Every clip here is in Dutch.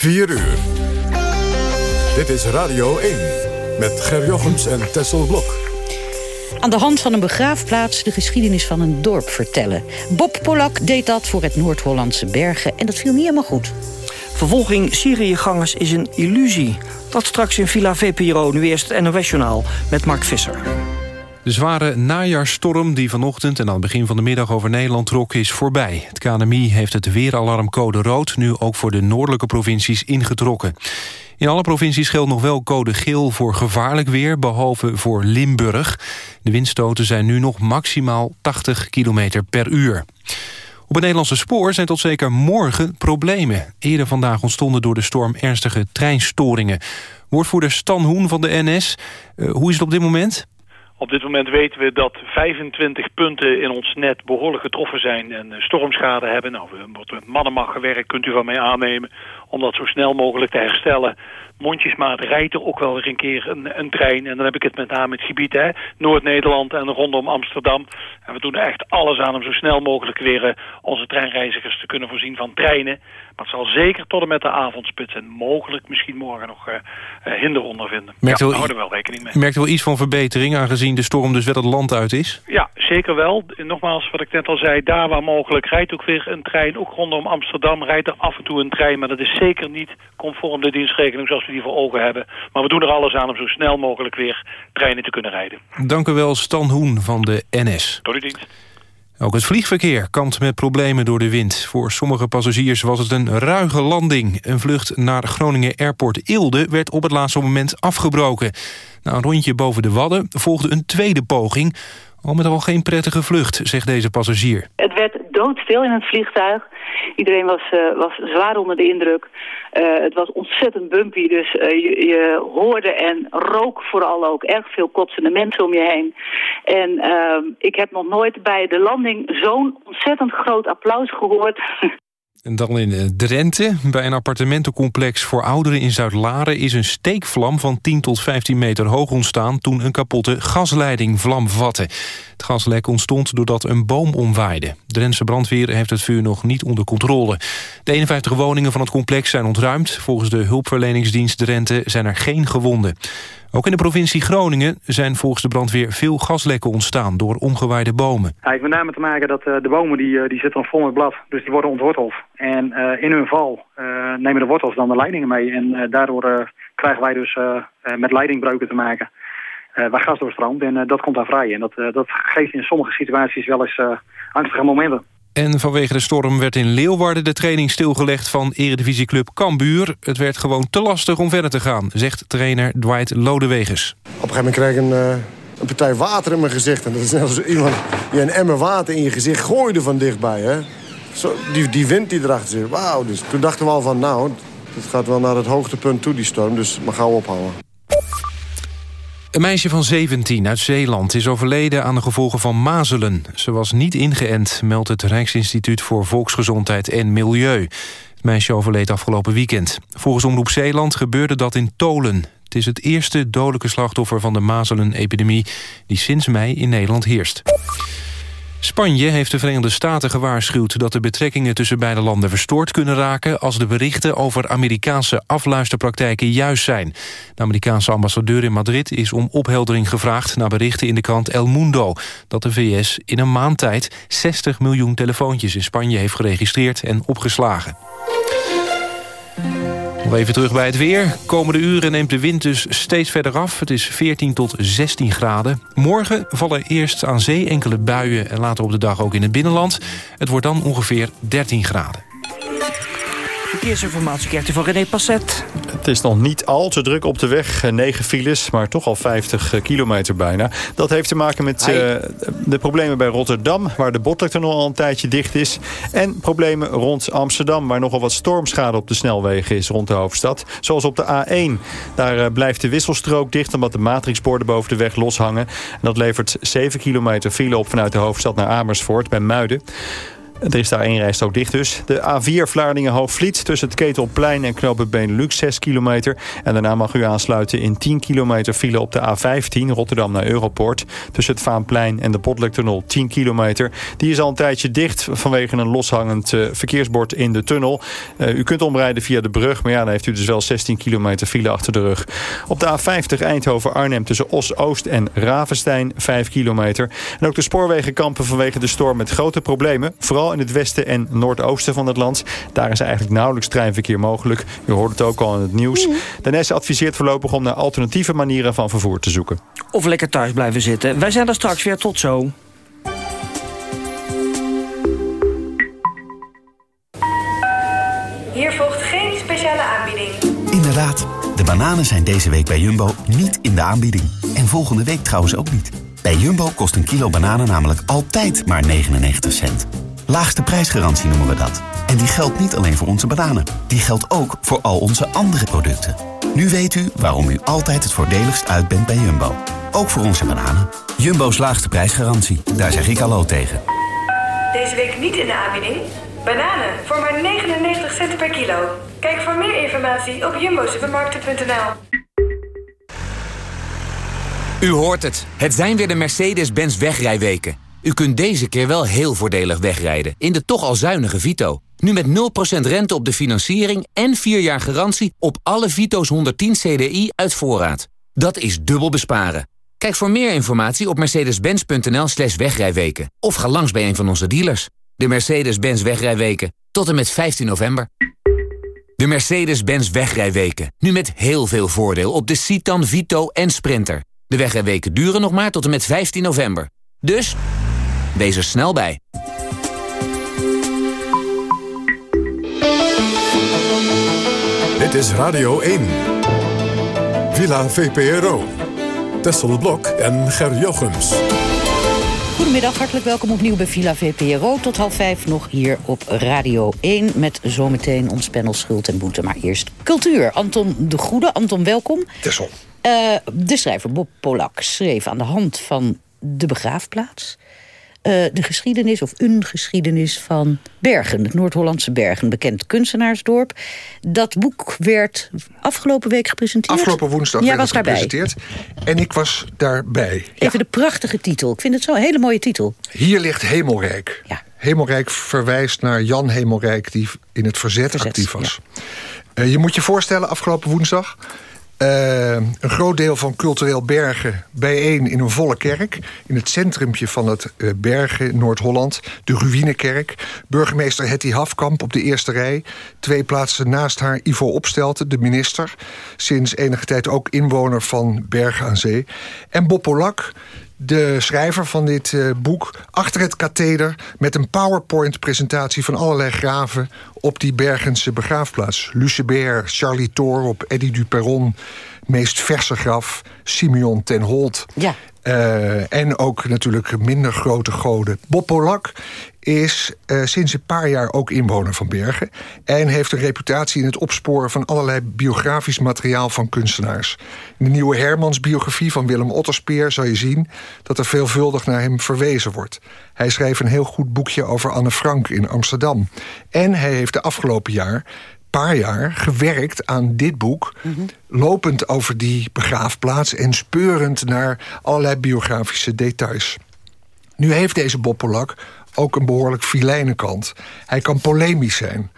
4 uur. Dit is Radio 1 met Ger Jochems en Tessel Blok. Aan de hand van een begraafplaats de geschiedenis van een dorp vertellen. Bob Polak deed dat voor het Noord-Hollandse Bergen en dat viel niet helemaal goed. Vervolging Syriëgangers is een illusie. Dat straks in Villa VPRO, nu eerst het NOS-journaal met Mark Visser. De zware najaarstorm die vanochtend en aan het begin van de middag over Nederland trok is voorbij. Het KNMI heeft het weeralarm code rood nu ook voor de noordelijke provincies ingetrokken. In alle provincies geldt nog wel code geel voor gevaarlijk weer, behalve voor Limburg. De windstoten zijn nu nog maximaal 80 km per uur. Op het Nederlandse spoor zijn tot zeker morgen problemen. Eerder vandaag ontstonden door de storm ernstige treinstoringen. Woordvoerder Stan Hoen van de NS, uh, hoe is het op dit moment? Op dit moment weten we dat 25 punten in ons net behoorlijk getroffen zijn en stormschade hebben. Nou, we wordt met mannenmacht gewerkt, kunt u van mij aannemen, om dat zo snel mogelijk te herstellen mondjesmaat rijdt er ook wel weer een keer een, een trein. En dan heb ik het met name het gebied, hè, Noord-Nederland en rondom Amsterdam. En we doen er echt alles aan om zo snel mogelijk weer uh, onze treinreizigers te kunnen voorzien van treinen. Maar het zal zeker tot en met de avondspits en mogelijk misschien morgen nog uh, uh, hinder ondervinden. Merkt ja, we houden er wel rekening mee. Merkt u wel iets van verbetering aangezien de storm dus wel het land uit is? Ja, zeker wel. Nogmaals, wat ik net al zei, daar waar mogelijk rijdt ook weer een trein. Ook rondom Amsterdam rijdt er af en toe een trein, maar dat is zeker niet conform de dienstregeling zoals we die voor ogen hebben. Maar we doen er alles aan om zo snel mogelijk weer treinen te kunnen rijden. Dank u wel, Stan Hoen van de NS. Tot uw dienst. Ook het vliegverkeer kampt met problemen door de wind. Voor sommige passagiers was het een ruige landing. Een vlucht naar Groningen Airport Eelde werd op het laatste moment afgebroken. Na een rondje boven de Wadden volgde een tweede poging... Al met al geen prettige vlucht, zegt deze passagier. Het werd doodstil in het vliegtuig. Iedereen was, uh, was zwaar onder de indruk. Uh, het was ontzettend bumpy, dus uh, je, je, hoorde en rook vooral ook erg veel kotsende mensen om je heen. En ik heb nog nooit bij de landing zo'n ontzettend groot applaus gehoord. Dan in Drenthe. Bij een appartementencomplex voor ouderen in Zuid-Laren... is een steekvlam van 10 tot 15 meter hoog ontstaan... toen een kapotte gasleiding vlam vatte. Het gaslek ontstond doordat een boom omwaaide. De Drentse brandweer heeft het vuur nog niet onder controle. De 51 woningen van het complex zijn ontruimd. Volgens de hulpverleningsdienst Drenthe zijn er geen gewonden. Ook in de provincie Groningen zijn volgens de brandweer veel gaslekken ontstaan door omgewaaide bomen. Het heeft met name te maken dat uh, de bomen die, uh, die zitten vol met blad, dus die worden ontworteld. En uh, in hun val nemen de wortels dan de leidingen mee en daardoor krijgen wij dus met leidingbreuken te maken. waar gas doorstroomt en dat komt dan vrij. En dat, dat geeft in sommige situaties wel eens angstige momenten. En vanwege de storm werd in Leeuwarden de training stilgelegd van eredivisieclub Cambuur. Het werd gewoon te lastig om verder te gaan, zegt trainer Dwight Lodewegers. Op een gegeven moment kreeg ik een, uh, een partij water in mijn gezicht. En dat is net als iemand die een emmer water in je gezicht gooide van dichtbij. Hè? Zo, die, die wind die erachter. Wauw, dus toen dachten we al van nou, het gaat wel naar het hoogtepunt toe die storm. Dus maar gauw ophouden. Een meisje van 17 uit Zeeland is overleden aan de gevolgen van mazelen. Ze was niet ingeënt, meldt het Rijksinstituut voor Volksgezondheid en Milieu. Het meisje overleed afgelopen weekend. Volgens Omroep Zeeland gebeurde dat in Tolen. Het is het eerste dodelijke slachtoffer van de mazelenepidemie... die sinds mei in Nederland heerst. Spanje heeft de Verenigde Staten gewaarschuwd dat de betrekkingen tussen beide landen verstoord kunnen raken als de berichten over Amerikaanse afluisterpraktijken juist zijn. De Amerikaanse ambassadeur in Madrid is om opheldering gevraagd naar berichten in de krant El Mundo dat de VS in een maand tijd 60 miljoen telefoontjes in Spanje heeft geregistreerd en opgeslagen. Even terug bij het weer. Komende uren neemt de wind dus steeds verder af. Het is 14 tot 16 graden. Morgen vallen eerst aan zee enkele buien... en later op de dag ook in het binnenland. Het wordt dan ongeveer 13 graden. Verkeersinformatie krijgt u van René Passet. Het is nog niet al te druk op de weg. 9 files, maar toch al 50 kilometer bijna. Dat heeft te maken met uh, de problemen bij Rotterdam... waar de Botlektunnel al een tijdje dicht is. En problemen rond Amsterdam... waar nogal wat stormschade op de snelwegen is rond de hoofdstad. Zoals op de A1. Daar uh, blijft de wisselstrook dicht... omdat de matrixborden boven de weg loshangen. En dat levert 7 kilometer file op vanuit de hoofdstad naar Amersfoort bij Muiden. Er is daar één rijstrook dicht dus. De A4 Vlaardingen-Hoogvliet tussen het Ketelplein en knooppunt Benelux 6 kilometer. En daarna mag u aansluiten in 10 kilometer file op de A15 Rotterdam naar Europoort. Tussen het Vaanplein en de Botlektunnel 10 kilometer. Die is al een tijdje dicht vanwege een loshangend uh, verkeersbord in de tunnel. Uh, u kunt omrijden via de brug, maar ja, dan heeft u dus wel 16 kilometer file achter de rug. Op de A50 Eindhoven-Arnhem tussen Os-Oost en Ravenstein 5 kilometer. En ook de spoorwegen kampen vanwege de storm met grote problemen. Vooral in het westen en noordoosten van het land. Daar is eigenlijk nauwelijks treinverkeer mogelijk. U hoort het ook al in het nieuws. De NS adviseert voorlopig om naar alternatieve manieren van vervoer te zoeken. Of lekker thuis blijven zitten. Wij zijn er straks weer. Tot zo. Hier volgt geen speciale aanbieding. Inderdaad, de bananen zijn deze week bij Jumbo niet in de aanbieding. En volgende week trouwens ook niet. Bij Jumbo kost een kilo bananen namelijk altijd maar 99 cent. Laagste prijsgarantie noemen we dat. En die geldt niet alleen voor onze bananen. Die geldt ook voor al onze andere producten. Nu weet u waarom u altijd het voordeligst uit bent bij Jumbo. Ook voor onze bananen. Jumbo's laagste prijsgarantie. Daar zeg ik hallo tegen. Deze week niet in de aanbieding. Bananen voor maar 99 cent per kilo. Kijk voor meer informatie op jumbosupermarkten.nl. U hoort het. Het zijn weer de Mercedes-Benz wegrijweken. U kunt deze keer wel heel voordelig wegrijden in de toch al zuinige Vito. Nu met 0% rente op de financiering en 4 jaar garantie op alle Vito's 110 CDI uit voorraad. Dat is dubbel besparen. Kijk voor meer informatie op mercedes-benz.nl slash wegrijweken. Of ga langs bij een van onze dealers. De Mercedes-Benz wegrijweken. Tot en met 15 november. De Mercedes-Benz wegrijweken. Nu met heel veel voordeel op de Citan, Vito en Sprinter. De wegrijweken duren nog maar tot en met 15 november. Dus, wees er snel bij. Dit is Radio 1. Villa VPRO. Tessel Blok en Ger Jochems. Goedemiddag, hartelijk welkom opnieuw bij Villa VPRO. Tot half vijf nog hier op Radio 1 met zometeen ons panel Schuld en Boete. Maar eerst cultuur. Anton de Goede. Anton, welkom. Tessel. Uh, de schrijver Bob Polak schreef aan de hand van de begraafplaats... Uh, de geschiedenis of een geschiedenis van Bergen, het Noord-Hollandse Bergen, bekend kunstenaarsdorp. Dat boek werd afgelopen week gepresenteerd. Afgelopen woensdag werd het gepresenteerd. En ik was daarbij. Even de prachtige titel. Ik vind het zo een hele mooie titel. Hier ligt Hemelrijk. Ja. Hemelrijk verwijst naar Jan Hemelrijk, die in het verzet, verzet actief was. Ja. Uh, je moet je voorstellen, afgelopen woensdag... Uh, een groot deel van cultureel Bergen bijeen in een volle kerk. In het centrumpje van het uh, Bergen, Noord-Holland. De Ruïnekerk. Burgemeester Hetty Hafkamp op de eerste rij. Twee plaatsen naast haar Ivo Opstelten, de minister. Sinds enige tijd ook inwoner van Bergen aan Zee. En Bob Polak, de schrijver van dit uh, boek achter het katheder... met een PowerPoint-presentatie van allerlei graven... op die Bergense begraafplaats. Lucebert, Charlie Toorop, Eddie Duperron... meest verse graf, Simeon ten Holt. Ja. Uh, en ook natuurlijk minder grote goden. Bob Polak is uh, sinds een paar jaar ook inwoner van Bergen... en heeft een reputatie in het opsporen van allerlei biografisch materiaal van kunstenaars. In de nieuwe Hermans-biografie van Willem Otterspeer zal je zien... dat er veelvuldig naar hem verwezen wordt. Hij schreef een heel goed boekje over Anne Frank in Amsterdam. En hij heeft de afgelopen jaar paar jaar gewerkt aan dit boek. Mm -hmm. Lopend over die begraafplaats en speurend naar allerlei biografische details. Nu heeft deze Bob Polak ook een behoorlijk filijne kant. Hij kan polemisch zijn.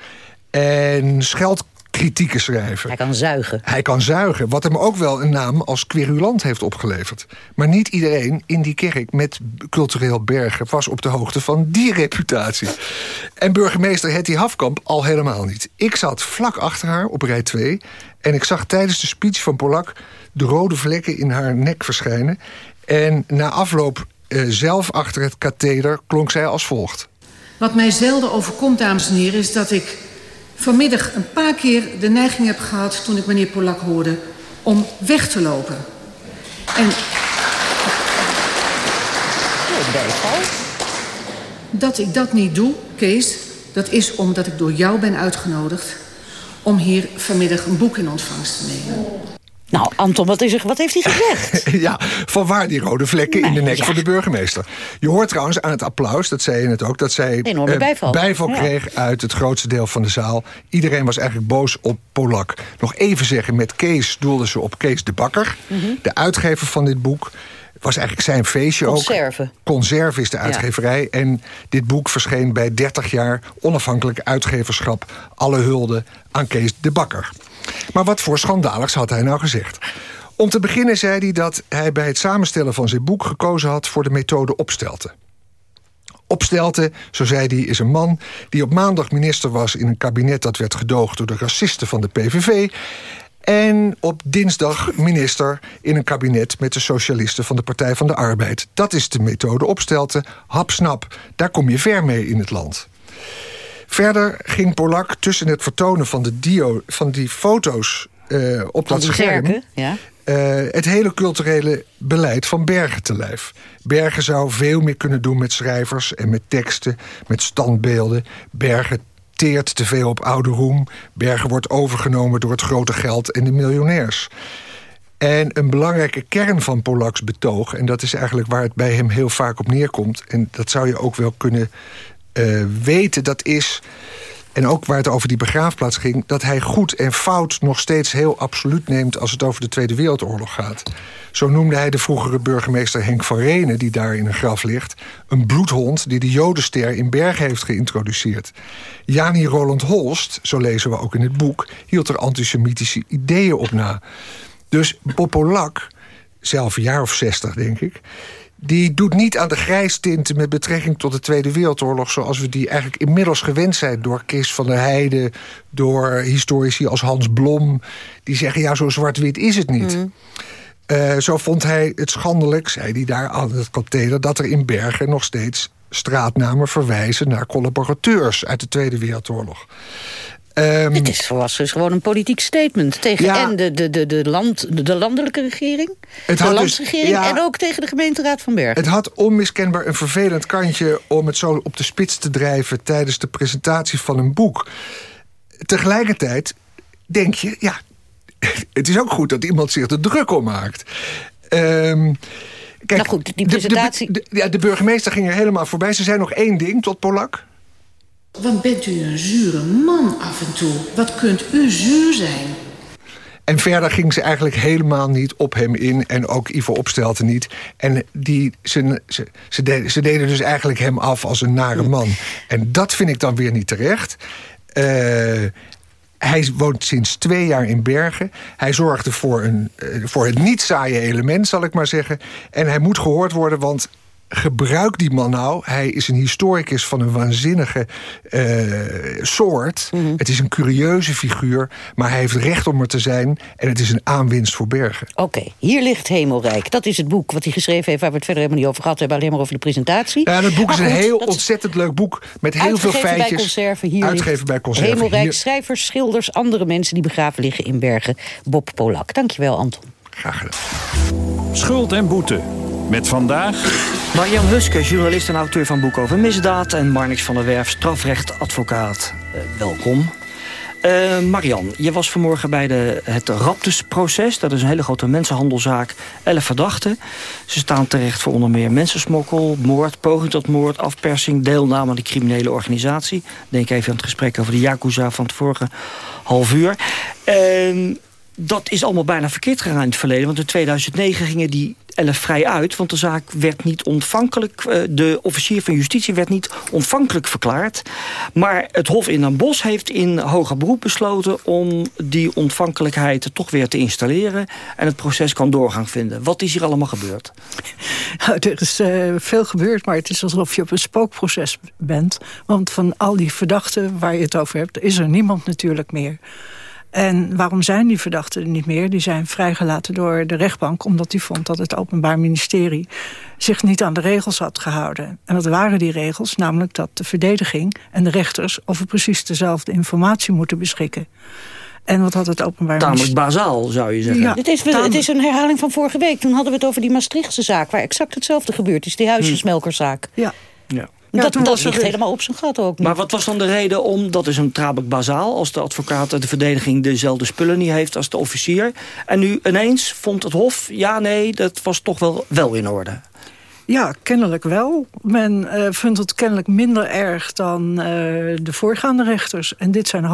En scheldt kritieken schrijven. Hij kan zuigen. Hij kan zuigen, wat hem ook wel een naam als querulant heeft opgeleverd. Maar niet iedereen in die kerk met cultureel bergen... was op de hoogte van die reputatie. En burgemeester Hetty Hafkamp al helemaal niet. Ik zat vlak achter haar op rij 2... en ik zag tijdens de speech van Polak de rode vlekken in haar nek verschijnen. En na afloop uh, zelf achter het katheder klonk zij als volgt. Wat mij zelden overkomt, dames en heren, is dat ik vanmiddag een paar keer de neiging heb gehad... toen ik meneer Polak hoorde, om weg te lopen. En... Dat ik dat niet doe, Kees, dat is omdat ik door jou ben uitgenodigd... om hier vanmiddag een boek in ontvangst te nemen. Nou, Anton, wat, is er, wat heeft hij gezegd? ja, van waar die rode vlekken in de nek van de burgemeester. Je hoort trouwens aan het applaus, dat zei je het ook... dat zij Enorme bijval, bijval kreeg uit het grootste deel van de zaal. Iedereen was eigenlijk boos op Polak. Nog even zeggen, met Kees doelden ze op Kees de Bakker... Mhm. de uitgever van dit boek was eigenlijk zijn feestje Conserve. ook. Conserve is de uitgeverij. En dit boek verscheen bij 30 jaar onafhankelijk uitgeverschap. Alle hulde aan Kees de Bakker. Maar wat voor schandaligs had hij nou gezegd? Om te beginnen zei hij dat hij bij het samenstellen van zijn boek... gekozen had voor de methode Opstelten. Opstelten, zo zei hij, is een man die op maandag minister was... in een kabinet dat werd gedoogd door de racisten van de PVV... En op dinsdag minister in een kabinet met de socialisten van de Partij van de Arbeid. Dat is de methode opstelten. Hap-snap, daar kom je ver mee in het land. Verder ging Polak tussen het vertonen van, de dio, van die foto's uh, op dat scherm... Ja. Uh, het hele culturele beleid van Bergen te lijf. Bergen zou veel meer kunnen doen met schrijvers en met teksten, met standbeelden. Bergen teert te veel op oude roem. Bergen wordt overgenomen door het grote geld en de miljonairs. En een belangrijke kern van Polaks betoog... en dat is eigenlijk waar het bij hem heel vaak op neerkomt... en dat zou je ook wel kunnen uh, weten, dat is... en ook waar het over die begraafplaats ging... dat hij goed en fout nog steeds heel absoluut neemt... als het over de Tweede Wereldoorlog gaat. Zo noemde hij de vroegere burgemeester Henk van Renen... die daar in een graf ligt, een bloedhond... die de Jodenster in Bergen heeft geïntroduceerd. Jani Roland Holst, zo lezen we ook in het boek... hield er antisemitische ideeën op na. Dus Popolak, zelf een jaar of zestig denk ik... die doet niet aan de grijstinten met betrekking tot de Tweede Wereldoorlog... zoals we die eigenlijk inmiddels gewend zijn door Kees van der Heijden... door historici als Hans Blom, die zeggen... ja, zo zwart-wit is het niet. Mm. Uh, zo vond hij het schandelijk, zei hij daar aan het katheder... dat er in Bergen nog steeds straatnamen verwijzen naar collaborateurs uit de Tweede Wereldoorlog. Um, Dit is, was dus gewoon een politiek statement tegen ja, en de, de, de, de, land, de landelijke regering, het de landsregering dus, ja, en ook tegen de gemeenteraad van Bergen. Het had onmiskenbaar een vervelend kantje om het zo op de spits te drijven tijdens de presentatie van een boek. Tegelijkertijd denk je, ja, het is ook goed dat iemand zich er druk om maakt. Um, kijk, nou goed, die presentatie... De, de, de, ja, de burgemeester ging er helemaal voorbij. Ze zei nog één ding tot Polak. Wat bent u een zure man af en toe. Wat kunt u zuur zijn. En verder ging ze eigenlijk helemaal niet op hem in. En ook Ivo Opstelten niet. En die, ze, ze, ze, deden, ze deden dus eigenlijk hem af als een nare man. En dat vind ik dan weer niet terecht. Uh, hij woont sinds twee jaar in Bergen. Hij zorgde voor, een, voor het niet saaie element, zal ik maar zeggen. En hij moet gehoord worden, want gebruik die man nou. Hij is een historicus van een waanzinnige uh, soort. Mm -hmm. Het is een curieuze figuur, maar hij heeft recht om er te zijn. En het is een aanwinst voor Bergen. Oké, okay. hier ligt Hemelrijk. Dat is het boek wat hij geschreven heeft... waar we het verder helemaal niet over gehad hebben. Alleen maar over de presentatie. Ja, dat boek is een goed, heel ontzettend leuk boek. Met heel veel feitjes. Bij conserven, hier uitgeven bij Conserven. Hemelrijk, hier. schrijvers, schilders, andere mensen... die begraven liggen in Bergen. Bob Polak. Dankjewel, Anton. Graag gedaan. Schuld en boete. Met vandaag... Marian Huske, journalist en auteur van boek over misdaad... en Marnix van der Werf, strafrechtadvocaat. Uh, welkom. Uh, Marian, je was vanmorgen bij de, het Raptus-proces. Dat is een hele grote mensenhandelzaak. Elf verdachten. Ze staan terecht voor onder meer mensensmokkel, moord, poging tot moord... afpersing, deelname aan de criminele organisatie. Denk even aan het gesprek over de Yakuza van het vorige half uur. Uh, dat is allemaal bijna verkeerd gegaan in het verleden. Want in 2009 gingen die elf vrij uit. Want de zaak werd niet ontvankelijk... de officier van justitie werd niet ontvankelijk verklaard. Maar het Hof in Den Bosch heeft in hoger beroep besloten... om die ontvankelijkheid toch weer te installeren. En het proces kan doorgang vinden. Wat is hier allemaal gebeurd? Nou, er is uh, veel gebeurd, maar het is alsof je op een spookproces bent. Want van al die verdachten waar je het over hebt... is er niemand natuurlijk meer. En waarom zijn die verdachten er niet meer? Die zijn vrijgelaten door de rechtbank... omdat die vond dat het Openbaar Ministerie zich niet aan de regels had gehouden. En wat waren die regels? Namelijk dat de verdediging en de rechters... over precies dezelfde informatie moeten beschikken. En wat had het Openbaar Tamelijk bazaal, zou je zeggen. Ja, het, is, het is een herhaling van vorige week. Toen hadden we het over die Maastrichtse zaak... waar exact hetzelfde gebeurd is, die huisjesmelkerszaak. Ja. ja. Dat, dat ligt helemaal op zijn gat ook. Maar wat was dan de reden om, dat is een tamelijk bazaal... als de advocaat de verdediging dezelfde spullen niet heeft als de officier... en nu ineens vond het Hof, ja, nee, dat was toch wel, wel in orde. Ja, kennelijk wel. Men uh, vindt het kennelijk minder erg dan uh, de voorgaande rechters. En dit zijn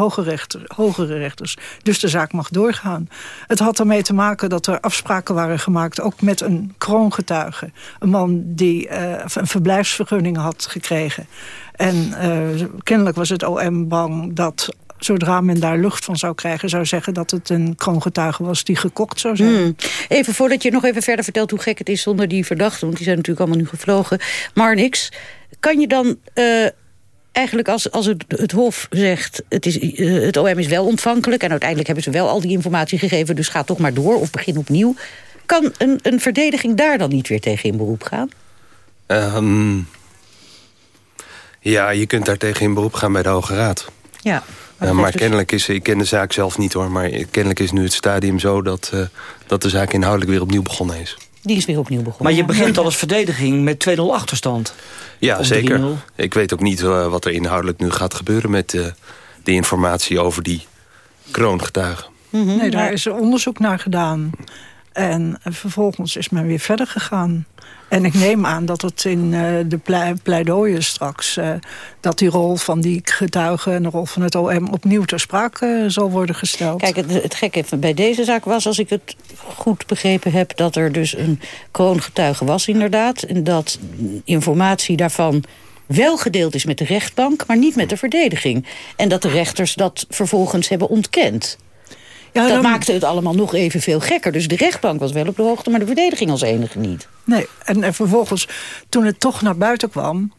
hogere rechters. Dus de zaak mag doorgaan. Het had ermee te maken dat er afspraken waren gemaakt... ook met een kroongetuige. Een man die uh, een verblijfsvergunning had gekregen. En kennelijk was het OM bang dat zodra men daar lucht van zou krijgen... zou zeggen dat het een kroongetuige was die gekocht zou zijn. Hmm. Even voordat je nog even verder vertelt hoe gek het is zonder die verdachten... want die zijn natuurlijk allemaal nu gevlogen. Maar niks. Kan je dan... Uh, eigenlijk als, als het, het Hof zegt, het, is, uh, het OM is wel ontvankelijk... en uiteindelijk hebben ze wel al die informatie gegeven... dus ga toch maar door of begin opnieuw. Kan een, een verdediging daar dan niet weer tegen in beroep gaan? Um, ja, je kunt daar tegen in beroep gaan bij de Hoge Raad. Ja. Maar, maar kennelijk is, ik ken de zaak zelf niet hoor, maar kennelijk is nu het stadium zo dat, uh, dat de zaak inhoudelijk weer opnieuw begonnen is. Die is weer opnieuw begonnen. Maar je begint al als verdediging met 2-0 achterstand. Ja, zeker. Ik weet ook niet uh, wat er inhoudelijk nu gaat gebeuren met uh, de informatie over die kroongetuigen. Mm -hmm. Nee, daar is er onderzoek naar gedaan. En vervolgens is men weer verder gegaan. En ik neem aan dat het in uh, de pleidooien straks... Uh, dat die rol van die getuigen en de rol van het OM... opnieuw ter sprake uh, zal worden gesteld. Kijk, het, het gekke bij deze zaak was, als ik het goed begrepen heb... dat er dus een kroongetuige was inderdaad. En dat informatie daarvan wel gedeeld is met de rechtbank... maar niet met de verdediging. En dat de rechters dat vervolgens hebben ontkend. Ja, dat dan... maakte het allemaal nog even veel gekker. Dus de rechtbank was wel op de hoogte, maar de verdediging als enige niet. Nee, en, en vervolgens, toen het toch naar buiten kwam...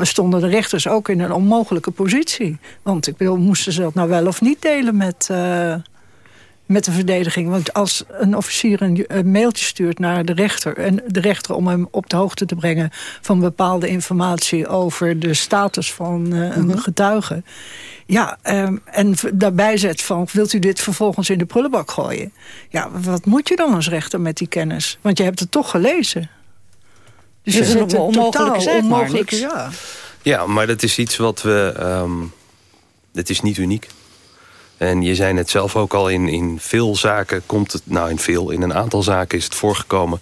stonden de rechters ook in een onmogelijke positie. Want ik bedoel, moesten ze dat nou wel of niet delen met... Uh, met de verdediging. Want als een officier een, een, mailtje stuurt naar de rechter... en de rechter om hem op de hoogte te brengen... van bepaalde informatie over de status van uh, een mm -hmm. getuige... Ja, um, en daarbij zet van, wilt u dit vervolgens in de prullenbak gooien? Ja, wat moet je dan als rechter met die kennis? Want je hebt het toch gelezen. Dus je zit een onmogelijke zaak, onmogelijk, ja. Ja, maar dat is iets wat we... Um, dat is niet uniek. En je zei het zelf ook al, in, in veel zaken komt het... nou, in veel, in een aantal zaken is het voorgekomen...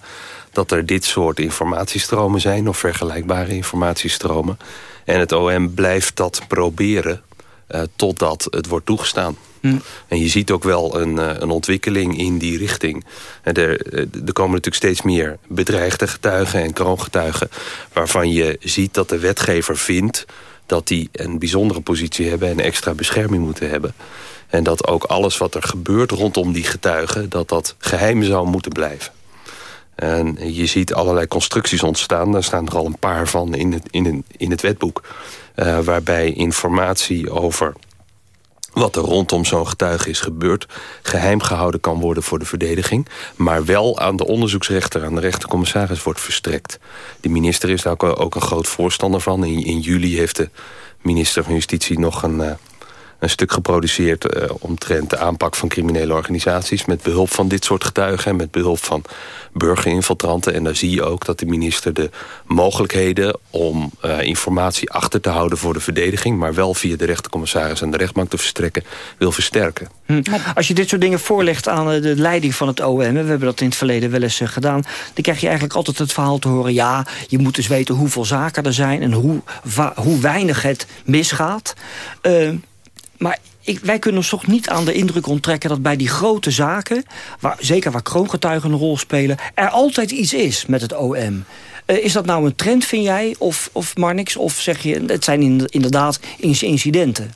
dat er dit soort informatiestromen zijn... of vergelijkbare informatiestromen. En het OM blijft dat proberen uh, totdat het wordt toegestaan. Hm. En je ziet ook wel een, uh, een ontwikkeling in die richting. En er, er komen natuurlijk steeds meer bedreigde getuigen en kroongetuigen... waarvan je ziet dat de wetgever vindt dat die een bijzondere positie hebben... en extra bescherming moeten hebben. En dat ook alles wat er gebeurt rondom die getuigen... dat dat geheim zou moeten blijven. En je ziet allerlei constructies ontstaan. Daar staan er al een paar van in het, in in het wetboek. Uh, waarbij informatie over wat er rondom zo'n getuige is gebeurd... geheim gehouden kan worden voor de verdediging... maar wel aan de onderzoeksrechter, aan de rechtercommissaris wordt verstrekt. De minister is daar ook, een groot voorstander van. In, in juli heeft de minister van Justitie nog een... Een stuk geproduceerd uh, omtrent de aanpak van criminele organisaties... met behulp van dit soort getuigen en met behulp van burgerinfiltranten. En daar zie je ook dat de minister de mogelijkheden om uh, informatie achter te houden voor de verdediging... maar wel via de rechtercommissaris en de rechtbank te verstrekken, wil versterken. Hm. Als je dit soort dingen voorlegt aan de leiding van het OM... we hebben dat in het verleden wel eens gedaan... dan krijg je eigenlijk altijd het verhaal te horen... ja, je moet dus weten hoeveel zaken er zijn... en hoe, hoe weinig het misgaat... Uh, maar ik, wij kunnen ons toch niet aan de indruk onttrekken... dat bij die grote zaken, waar, zeker waar kroongetuigen een rol spelen... er altijd iets is met het OM. Uh, is dat nou een trend, vind jij, of, of maar? Of zeg je, het zijn inderdaad incidenten?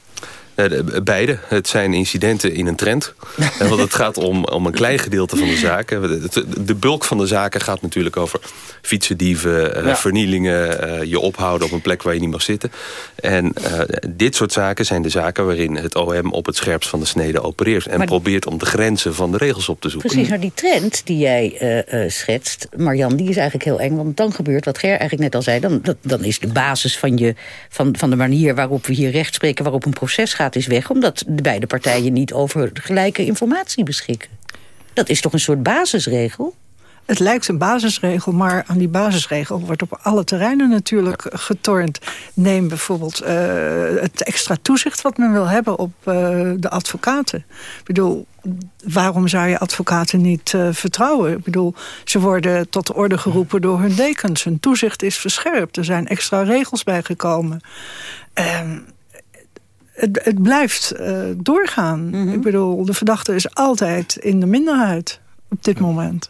Beide. Het zijn incidenten in een trend. Want het gaat om, om een klein gedeelte van de zaken. De bulk van de zaken gaat natuurlijk over fietsendieven, ja. vernielingen... je ophouden op een plek waar je niet mag zitten. En uh, dit soort zaken zijn de zaken waarin het OM op het scherpst van de snede opereert. En maar probeert om de grenzen van de regels op te zoeken. Precies, maar die trend die jij uh, uh, schetst, Marjan, die is eigenlijk heel eng. Want dan gebeurt wat Ger eigenlijk net al zei. Dan, dat, dan is de basis van, je, van, van de manier waarop we hier recht spreken... waarop een proces gaat is weg... omdat de beide partijen niet over gelijke informatie beschikken. Dat is toch een soort basisregel? het lijkt een basisregel, maar aan die basisregel wordt op alle terreinen natuurlijk getornd. Neem bijvoorbeeld uh, het extra toezicht wat men wil hebben op uh, de advocaten. Ik bedoel, waarom zou je advocaten niet uh, vertrouwen? Ik bedoel, ze worden tot de orde geroepen door hun dekens. Hun toezicht is verscherpt. Er zijn extra regels bijgekomen. Uh, het, het, blijft uh, doorgaan. Mm -hmm. Ik bedoel, de verdachte is altijd in de minderheid op dit moment.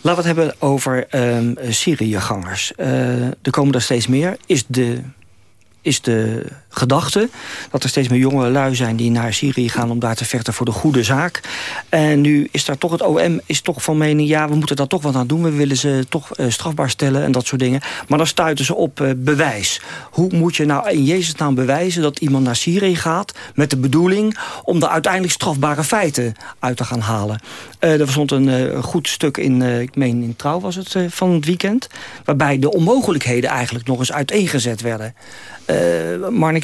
Laten we het hebben over um, Syriëgangers. Uh, er komen er steeds meer. Is de, is de gedachte dat er steeds meer jonge lui zijn die naar Syrië gaan om daar te vechten voor de goede zaak. En nu is daar toch het OM is toch van mening, ja, we moeten daar toch wat aan doen. We willen ze toch uh, strafbaar stellen en dat soort dingen. Maar dan stuiten ze op uh, bewijs. Hoe moet je nou in Jezus naam bewijzen dat iemand naar Syrië gaat met de bedoeling om daar uiteindelijk strafbare feiten uit te gaan halen? Uh, er stond een goed stuk in, ik meen in Trouw was het van het weekend, waarbij de onmogelijkheden eigenlijk nog eens uiteengezet werden.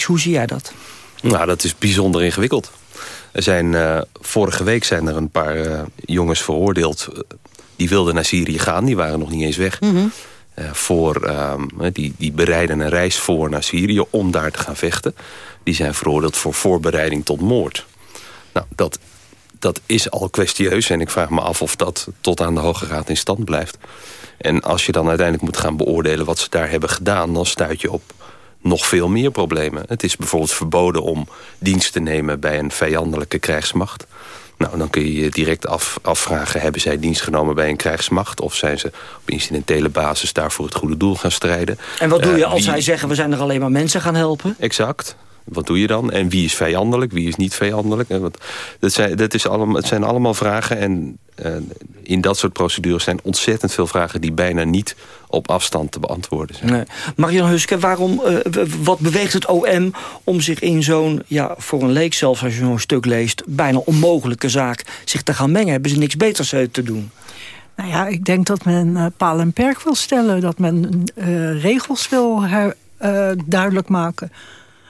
Hoe zie jij dat? Nou, dat is bijzonder ingewikkeld. Er zijn, uh, vorige week zijn er een paar uh, jongens veroordeeld. Die wilden naar Syrië gaan, die waren nog niet eens weg. Mm -hmm. uh, voor, die, die bereiden een reis voor naar Syrië om daar te gaan vechten. Die zijn veroordeeld voor voorbereiding tot moord. Nou, dat, dat is al kwestieus. En ik vraag me af of dat tot aan de Hoge Raad in stand blijft. En als je dan uiteindelijk moet gaan beoordelen wat ze daar hebben gedaan... dan stuit je op nog veel meer problemen. Het is bijvoorbeeld verboden om dienst te nemen bij een vijandelijke krijgsmacht. Nou, dan kun je je direct af, afvragen... hebben zij dienst genomen bij een krijgsmacht... of zijn ze op incidentele basis daar voor het goede doel gaan strijden? En wat doe je uh, als zij zeggen... we zijn er alleen maar mensen gaan helpen? Exact. Wat doe je dan? En wie is vijandelijk? Wie is niet vijandelijk? En wat, dat zijn, dat is allemaal, het zijn allemaal vragen. En uh, in dat soort procedures zijn ontzettend veel vragen... die bijna niet op afstand te beantwoorden zijn. Nee. Marian Huske, waarom, uh, wat beweegt het OM om zich in zo'n... ja, voor een leek zelfs als je zo'n stuk leest... bijna onmogelijke zaak zich te gaan mengen? Hebben ze niks beters te doen? Nou ja, ik denk dat men uh, paal en perk wil stellen. Dat men uh, regels wil her, uh, duidelijk maken.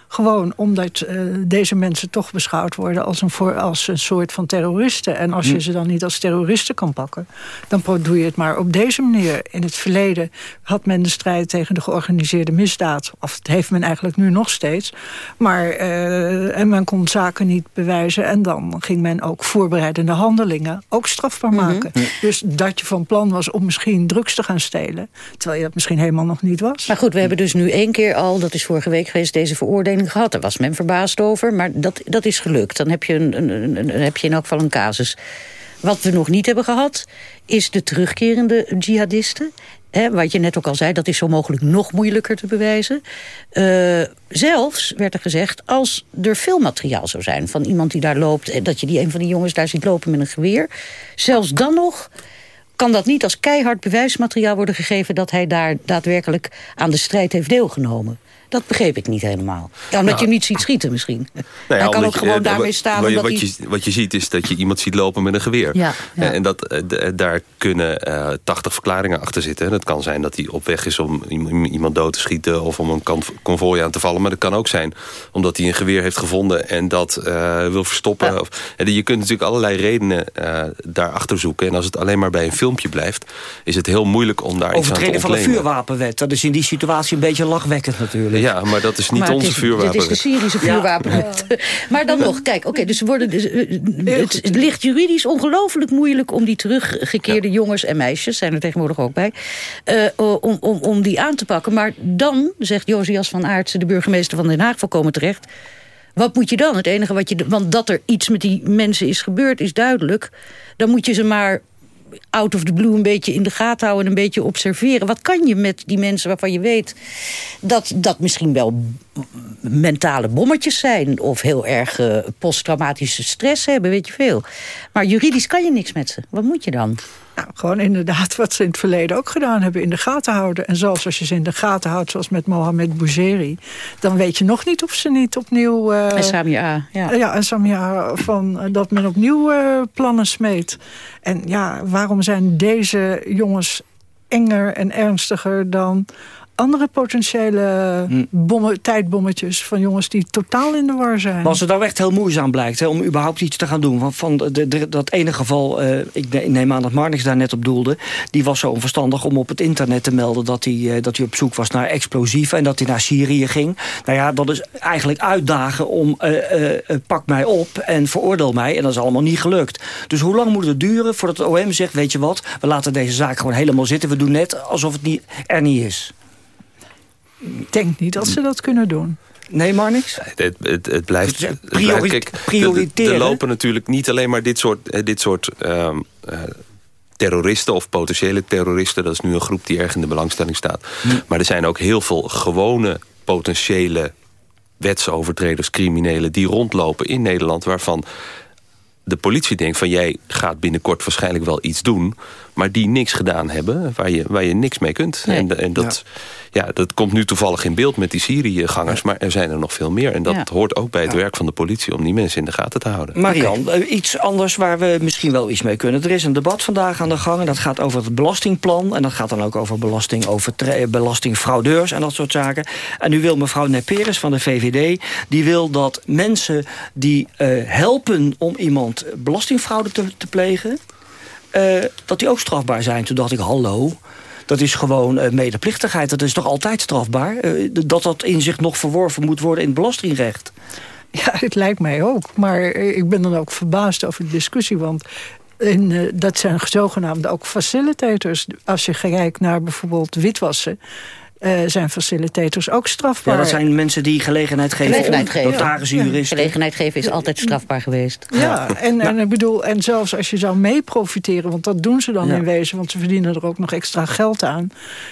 Gewoon omdat uh, deze mensen toch beschouwd worden als een, voor, als een soort van terroristen. En als je ze dan niet als terroristen kan pakken, dan doe je het maar op deze manier. In het verleden had men de strijd tegen de georganiseerde misdaad. Of het heeft men eigenlijk nu nog steeds. Maar uh, en men kon zaken niet bewijzen. En dan ging men ook voorbereidende handelingen ook strafbaar maken. Mm -hmm. Dus dat je van plan was om misschien drugs te gaan stelen. Terwijl je dat misschien helemaal nog niet was. Maar goed, we hebben dus nu één keer al, dat is vorige week geweest, deze veroordeling gehad. Daar was men verbaasd over, maar dat, dat is gelukt. Dan heb je, een, een, een, heb je in elk geval een casus. Wat we nog niet hebben gehad, is de terugkerende jihadisten. Wat je net ook al zei, dat is zo mogelijk nog moeilijker te bewijzen. Uh, zelfs werd er gezegd, als er filmmateriaal zou zijn... van iemand die daar loopt, dat je die een van die jongens daar ziet lopen met een geweer... zelfs dan nog kan dat niet als keihard bewijsmateriaal worden gegeven... dat hij daar daadwerkelijk aan de strijd heeft deelgenomen. Dat begreep ik niet helemaal. Ja, omdat nou, je hem niet ziet schieten misschien. Nou ja, hij kan ook je, gewoon uh, daarmee staan. Wat, wat, je, wat je ziet is dat je iemand ziet lopen met een geweer. Ja, ja. En dat, uh, daar kunnen uh, 80 verklaringen achter zitten. Het kan zijn dat hij op weg is om iemand dood te schieten... of om een konvooi aan te vallen. Maar dat kan ook zijn omdat hij een geweer heeft gevonden... en dat uh, wil verstoppen. Ja. Of, je kunt natuurlijk allerlei redenen uh, daarachter zoeken. En als het alleen maar bij een filmpje blijft... is het heel moeilijk om daar iets aan te Overtreden van de vuurwapenwet. Dat is in die situatie een beetje lachwekkend natuurlijk. Ja, maar dat is niet maar onze vuurwapen. Het is de Syrische vuurwapenwet. Ja. maar dan nog, kijk, oké, okay, dus worden dus, het, het ligt juridisch ongelooflijk moeilijk om die teruggekeerde ja. jongens en meisjes, zijn er tegenwoordig ook bij, uh, om, om, om die aan te pakken. Maar dan, zegt Josias van Aartsen, de burgemeester van Den Haag, volkomen terecht, wat moet je dan? Het enige wat je, want dat er iets met die mensen is gebeurd, is duidelijk. Dan moet je ze maar out of the blue een beetje in de gaten houden... en een beetje observeren. Wat kan je met die mensen waarvan je weet... dat dat misschien wel mentale bommetjes zijn... of heel erg uh, posttraumatische stress hebben, weet je veel. Maar juridisch kan je niks met ze. Wat moet je dan? Nou, gewoon inderdaad wat ze in het verleden ook gedaan hebben. In de gaten houden. En zelfs als je ze in de gaten houdt, zoals met Mohamed Bouzeri... dan weet je nog niet of ze niet opnieuw... Uh, en Samia, ja. Ja, en Samia, van, uh, dat men opnieuw uh, plannen smeet. En ja, waarom zijn deze jongens enger en ernstiger dan andere potentiële Hm. bommen, tijdbommetjes... van jongens die totaal in de war zijn. Maar als het nou echt heel moeizaam blijkt hè, om überhaupt iets te gaan doen. Van, van de, de- dat ene geval, eh, ik ne- neem aan dat Marnix daar net op doelde... die was zo onverstandig om op het internet te melden... dat hij, eh, dat hij op zoek was naar explosieven en dat hij naar Syrië ging. Nou ja, dat is eigenlijk uitdagen om eh, pak mij op en veroordeel mij. En dat is allemaal niet gelukt. Dus hoe lang moet het duren voordat het OM zegt... weet je wat, we laten deze zaak gewoon helemaal zitten. We doen net alsof het niet, er niet is. Ik denk niet dat ze dat kunnen doen. Nee, maar Het, het, het blijft... het blijft- kijk, er- prioriteren. Er lopen natuurlijk niet alleen maar dit soort, eh, dit soort ehm, eh, terroristen of potentiële terroristen. Dat is nu een groep die erg in de belangstelling staat. Maar er zijn ook heel veel gewone potentiële wetsovertreders, criminelen... die rondlopen in Nederland waarvan de politie denkt van... jij gaat binnenkort waarschijnlijk wel iets doen... maar die niks gedaan hebben waar je, waar je niks mee kunt. En, en dat, ja. Dat komt nu toevallig in beeld met die Syrië-gangers... maar er zijn er nog veel meer. En dat Ja. hoort ook bij het werk van de politie... om die mensen in de gaten te houden. Marian, eh, iets anders waar we misschien wel iets mee kunnen. Er is een debat vandaag aan de gang en dat gaat over het belastingplan. En dat gaat dan ook over belasting belastingfraudeurs en dat soort zaken. En nu wil mevrouw Neperes van de VVD... die wil dat mensen die eh, helpen om iemand belastingfraude te, te plegen... eh, dat die ook strafbaar zijn. Toen dacht ik, hallo... Dat is gewoon eh, medeplichtigheid. Dat is toch altijd strafbaar? Eh, dat dat inzicht nog verworven moet worden in het belastingrecht. Ja, het lijkt mij ook. Maar eh, ik ben dan ook verbaasd over de discussie. Want in, dat zijn zogenaamde ook facilitators. Als je kijkt naar bijvoorbeeld witwassen... eh, zijn facilitators ook strafbaar. Ja, dat zijn mensen die gelegenheid geven. Gelegenheid geven. Notarissen, Ja. juristen. Gelegenheid geven is altijd strafbaar geweest. Ja, en, en ik bedoel, en zelfs als je zou mee profiteren, want dat doen ze dan Ja. in wezen, want ze verdienen er ook nog extra geld aan,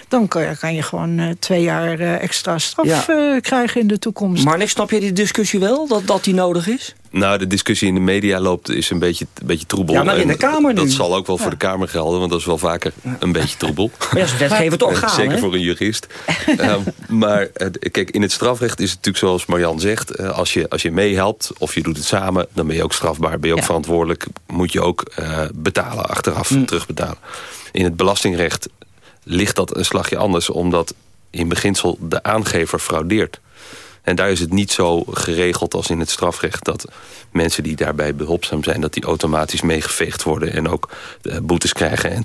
dan kan je, kan je gewoon eh, twee jaar eh, extra straf eh, krijgen in de toekomst. Maar niks, snap je die discussie wel, dat, dat die nodig is? Nou, de discussie in de media loopt is een beetje, een beetje troebel. Ja, maar in de Kamer nu. Dat zal ook wel voor de Kamer gelden, want dat is wel vaker een beetje troebel. Maar ja, is wetgevend orgaan, Zeker hè? voor een jurist. Ehm, maar eh, kijk, in het strafrecht is het natuurlijk zoals Marjan zegt... eh, als, je, als je meehelpt of je doet het samen, dan ben je ook strafbaar. Ben je ook verantwoordelijk, moet je ook eh, betalen achteraf, Hm. terugbetalen. In het belastingrecht ligt dat een slagje anders... omdat in beginsel de aangever fraudeert. En daar is het niet zo geregeld als in het strafrecht... dat mensen die daarbij behulpzaam zijn... dat die automatisch meegeveegd worden... en ook eh, boetes krijgen en,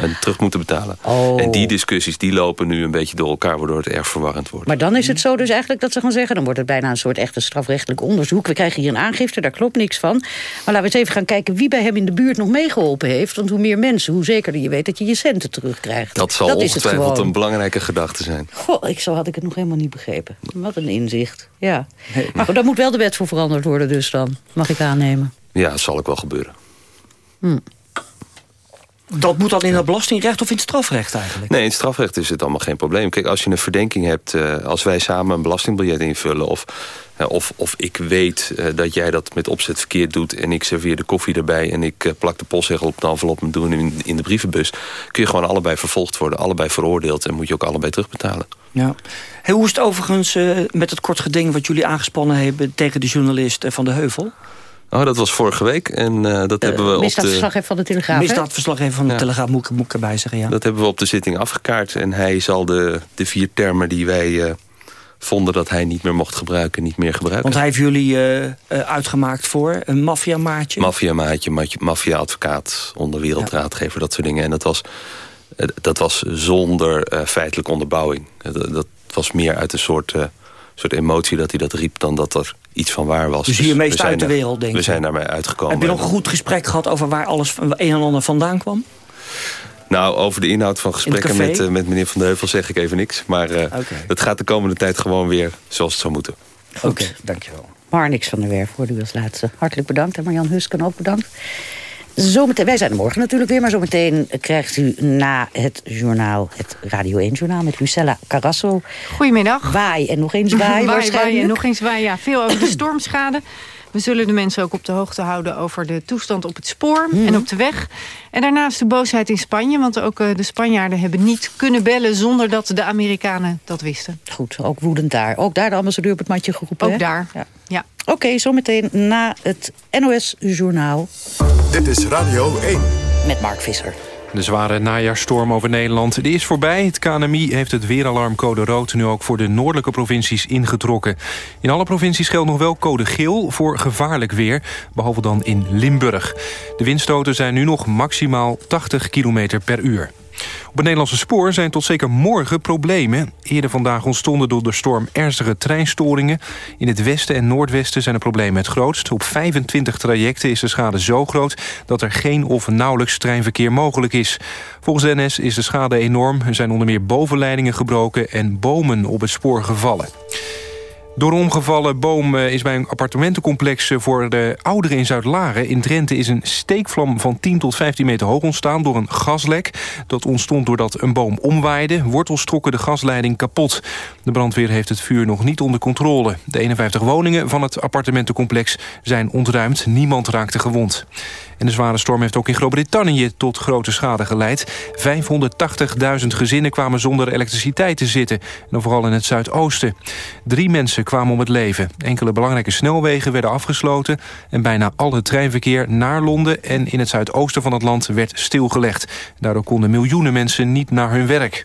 en terug moeten betalen. Oh. En die discussies die lopen nu een beetje door elkaar... waardoor het erg verwarrend wordt. Maar dan is het zo dus eigenlijk dat ze gaan zeggen... dan wordt het bijna een soort echte strafrechtelijk onderzoek. We krijgen hier een aangifte, daar klopt niks van. Maar laten we eens even gaan kijken wie bij hem in de buurt nog meegeholpen heeft. Want hoe meer mensen, hoe zekerder je weet dat je je centen terugkrijgt. Dat zal het ongetwijfeld een belangrijke gedachte zijn. Goh, ik, zo had ik het nog helemaal niet begrepen. Wat een inzicht, ja. Maar goed, daar moet wel de wet voor veranderd worden dus dan. Mag ik aannemen. Ja, dat zal ook wel gebeuren. Hm. Dat moet dan in het belastingrecht of in het strafrecht eigenlijk? Nee, in het strafrecht is het allemaal geen probleem. Kijk, als je een verdenking hebt, eh, als wij samen een belastingbiljet invullen... of, eh, of, of ik weet eh, dat jij dat met opzet verkeerd doet... en ik serveer de koffie erbij en ik plak de postzegel op de envelop... en doe hem in, in de brievenbus, kun je gewoon allebei vervolgd worden... allebei veroordeeld en moet je ook allebei terugbetalen. Ja. Hey, hoe is het overigens met het kort geding... wat jullie aangespannen hebben tegen de journalist Van de Heuvel? Oh, dat was vorige week en eh, dat hebben we op de... Misdaadverslaggever van de Telegraaf? Misdaadverslaggever van de Ja. Telegraaf, moet ik, moet ik erbij zeggen, ja. Dat hebben we op de zitting afgekaart. En hij zal de, de vier termen die wij eh, vonden dat hij niet meer mocht gebruiken... niet meer gebruiken. Want hij heeft jullie eh, eh, uitgemaakt voor een maffiamaatje. Maffiamaatje, ma- maffia-advocaat, onderwereldraadgever, dat soort dingen. En dat was, eh, dat was zonder eh, feitelijke onderbouwing. Eh, Dat, dat was meer uit een soort, eh, soort emotie dat hij dat riep... dan dat er iets van waar was. Dus hiermee we het uit de er- wereld, denk We je? zijn daarmee uitgekomen. Heb je nog een goed gesprek gehad over waar alles van- een en ander vandaan kwam? Nou, over de inhoud van gesprekken met, eh, met meneer Van de Heuvel zeg ik even niks. Maar eh het gaat de komende tijd gewoon weer zoals het zou moeten. Oké, dankjewel. Marnix van der Werf hoorde u als laatste. Hartelijk bedankt. En Marjan Husken ook bedankt. Zometeen, wij zijn er morgen natuurlijk weer, maar zometeen krijgt u na het journaal, het Radio 1-journaal met Lucella Carrasso. Goedemiddag. Waai en nog eens waai, Waai, waarschijnlijk. waai en nog eens waai. Ja, veel over de stormschade. We zullen de mensen ook op de hoogte houden over de toestand op het spoor Mhm. en op de weg. En daarnaast de boosheid in Spanje, want ook eh, de Spanjaarden hebben niet kunnen bellen zonder dat de Amerikanen dat wisten. Goed, ook woedend daar. Ook daar de ambassadeur op het matje geroepen. Ook hè? daar, Ja. ja. Oké, zometeen na het NOS-journaal Dit is Radio 1. met Mark Visser. De zware najaarstorm over Nederland die is voorbij. Het KNMI heeft het weeralarm code rood nu ook voor de noordelijke provincies ingetrokken. In alle provincies geldt nog wel code geel voor gevaarlijk weer, behalve dan in Limburg. De windstoten zijn nu nog maximaal 80 km per uur. Op het Nederlandse spoor zijn tot zeker morgen problemen. Eerder vandaag ontstonden door de storm ernstige treinstoringen. In het westen en noordwesten zijn de problemen het grootst. Op 25 trajecten is de schade zo groot... dat er geen of nauwelijks treinverkeer mogelijk is. Volgens NS is de schade enorm. Er zijn onder meer bovenleidingen gebroken... en bomen op het spoor gevallen. Door een omgevallen boom eh, is bij een appartementencomplex eh, voor de ouderen in Zuid-Laren in Drenthe is een steekvlam van 10 tot 15 meter hoog ontstaan door een gaslek. Dat ontstond doordat een boom omwaaide. Wortels trokken de gasleiding kapot. De brandweer heeft het vuur nog niet onder controle. De 51 woningen van het appartementencomplex zijn ontruimd. Niemand raakte gewond. En de zware storm heeft ook in Groot-Brittannië tot grote schade geleid. 580.000 gezinnen kwamen zonder elektriciteit te zitten. En vooral in het zuidoosten. Drie mensen kwamen om het leven. Enkele belangrijke snelwegen werden afgesloten... en bijna al het treinverkeer naar Londen en in het zuidoosten van het land werd stilgelegd. Daardoor konden miljoenen mensen niet naar hun werk.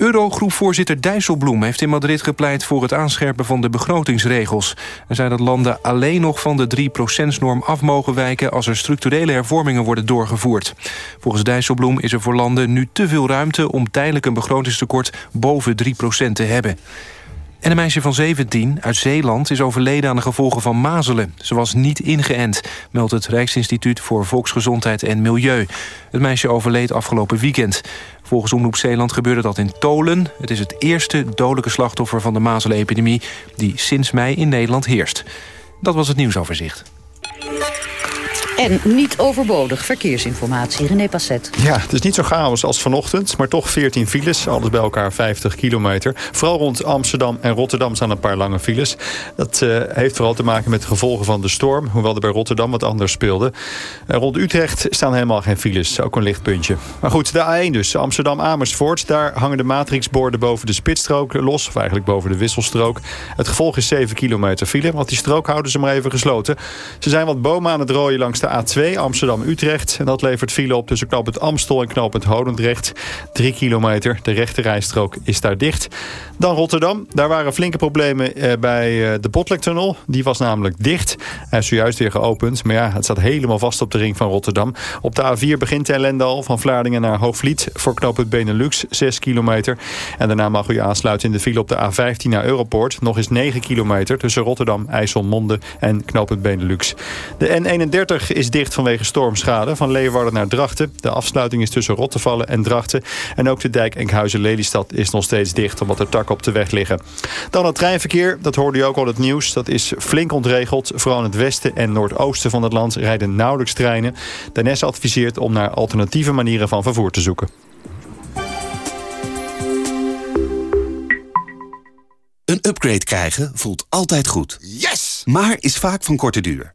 Eurogroepvoorzitter Dijsselbloem heeft in Madrid gepleit voor het aanscherpen van de begrotingsregels. Hij zei dat landen alleen nog van de 3%-norm af mogen wijken als er structurele hervormingen worden doorgevoerd. Volgens Dijsselbloem is er voor landen nu te veel ruimte om tijdelijk een begrotingstekort boven 3% te hebben. En een meisje van 17 uit Zeeland is overleden aan de gevolgen van mazelen. Ze was niet ingeënt, meldt het Rijksinstituut voor Volksgezondheid en Milieu. Het meisje overleed afgelopen weekend. Volgens Omroep Zeeland gebeurde dat in Tolen. Het is het eerste dodelijke slachtoffer van de mazelenepidemie... die sinds mei in Nederland heerst. Dat was het nieuwsoverzicht. En niet overbodig verkeersinformatie. René Passet. Ja, het is niet zo chaos als vanochtend, maar toch 14 files. Alles bij elkaar 50 kilometer. Vooral rond Amsterdam en Rotterdam staan een paar lange files. Dat uh, heeft vooral te maken met de gevolgen van de storm. Hoewel er bij Rotterdam wat anders speelde. Rond Utrecht staan helemaal geen files. Ook een lichtpuntje. Maar goed, de A1 dus. Amsterdam-Amersfoort. Daar hangen de matrixborden boven de spitsstrook los. Of eigenlijk boven de wisselstrook. Het gevolg is 7 kilometer file. Want die strook houden ze maar even gesloten. Ze zijn wat bomen aan het rooien langs de A2 Amsterdam-Utrecht. En dat levert file op tussen knooppunt Amstel en knooppunt Holendrecht. 3 kilometer. De rechte rijstrook is daar dicht. Dan Rotterdam. Daar waren flinke problemen eh, bij eh, de Botlektunnel. Die was namelijk dicht. Hij is zojuist weer geopend. Maar ja, het staat helemaal vast op de ring van Rotterdam. Op de A4 begint de ellende al. Van Vlaardingen naar Hoogvliet. Voor knooppunt Benelux 6 kilometer. En daarna mag u aansluiten in de file op de A15 naar Europoort. Nog eens 9 kilometer tussen Rotterdam, IJsselmonde en knooppunt Benelux. De N31 is dicht vanwege stormschade. Van Leeuwarden naar Drachten. De afsluiting is tussen Rottevallen en Drachten. En ook de dijk Enkhuizen-Lelystad is nog steeds dicht... omdat er takken op de weg liggen. Dan het treinverkeer, dat hoorde u ook al het nieuws. Dat is flink ontregeld. Vooral in het westen en noordoosten van het land rijden nauwelijks treinen. De NS adviseert om naar alternatieve manieren van vervoer te zoeken. Een upgrade krijgen voelt altijd goed. Yes! Maar is vaak van korte duur.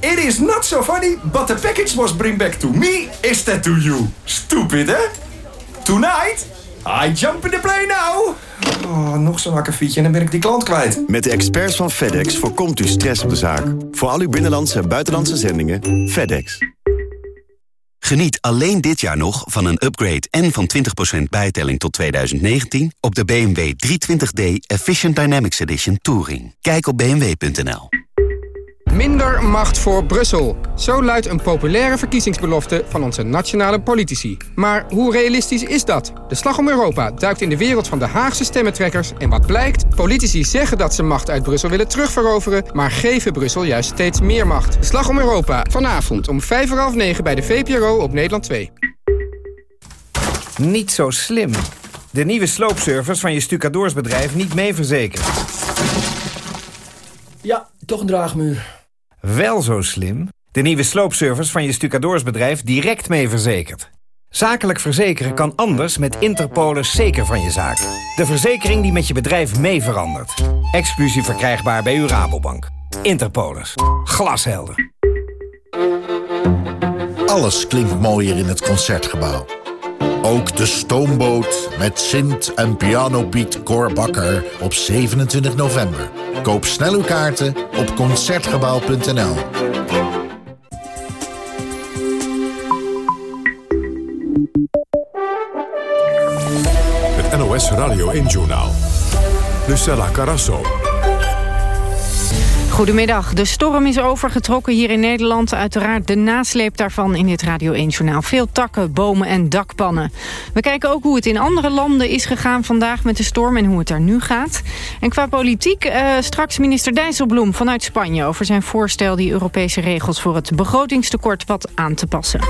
It is not so funny, but the package was bring back to me instead to you. Stupid, hè? Tonight, I jump in the plane now. Oh, nog zo'n akkefietje en dan ben ik die klant kwijt. Met de experts van FedEx voorkomt u stress op de zaak. Voor al uw binnenlandse en buitenlandse zendingen, FedEx. Geniet alleen dit jaar nog van een upgrade en van 20% bijtelling tot 2019... op de BMW 320d Efficient Dynamics Edition Touring. Kijk op bmw.nl. Minder macht voor Brussel. Zo luidt een populaire verkiezingsbelofte van onze nationale politici. Maar hoe realistisch is dat? De Slag om Europa duikt in de wereld van de Haagse stemmentrekkers... en wat blijkt? Politici zeggen dat ze macht uit Brussel willen terugveroveren... maar geven Brussel juist steeds meer macht. De Slag om Europa, vanavond om vijf voor half negen bij de VPRO op Nederland 2. Niet zo slim. De nieuwe sloopservice van je stucadoorsbedrijf niet mee verzekerd. Ja, toch een draagmuur. Wel zo slim. De nieuwe sloopservice van je stucadoorsbedrijf direct mee verzekerd. Zakelijk verzekeren kan anders met Interpolis zeker van je zaak. De verzekering die met je bedrijf mee verandert. Exclusief verkrijgbaar bij uw Rabobank. Interpolis. Glashelder. Alles klinkt mooier in het Concertgebouw. Ook de stoomboot met Sint en Piano Piet Korbakker op 27 november. Koop snel uw kaarten op Concertgebouw.nl. Het NOS Radio 1-journaal. Lucella Carasso. Goedemiddag. De storm is overgetrokken hier in Nederland. Uiteraard de nasleep daarvan in dit Radio 1-journaal. Veel takken, bomen en dakpannen. We kijken ook hoe het in andere landen is gegaan vandaag met de storm... en hoe het daar nu gaat. En qua politiek uh, straks minister Dijsselbloem vanuit Spanje... over zijn voorstel die Europese regels voor het begrotingstekort wat aan te passen.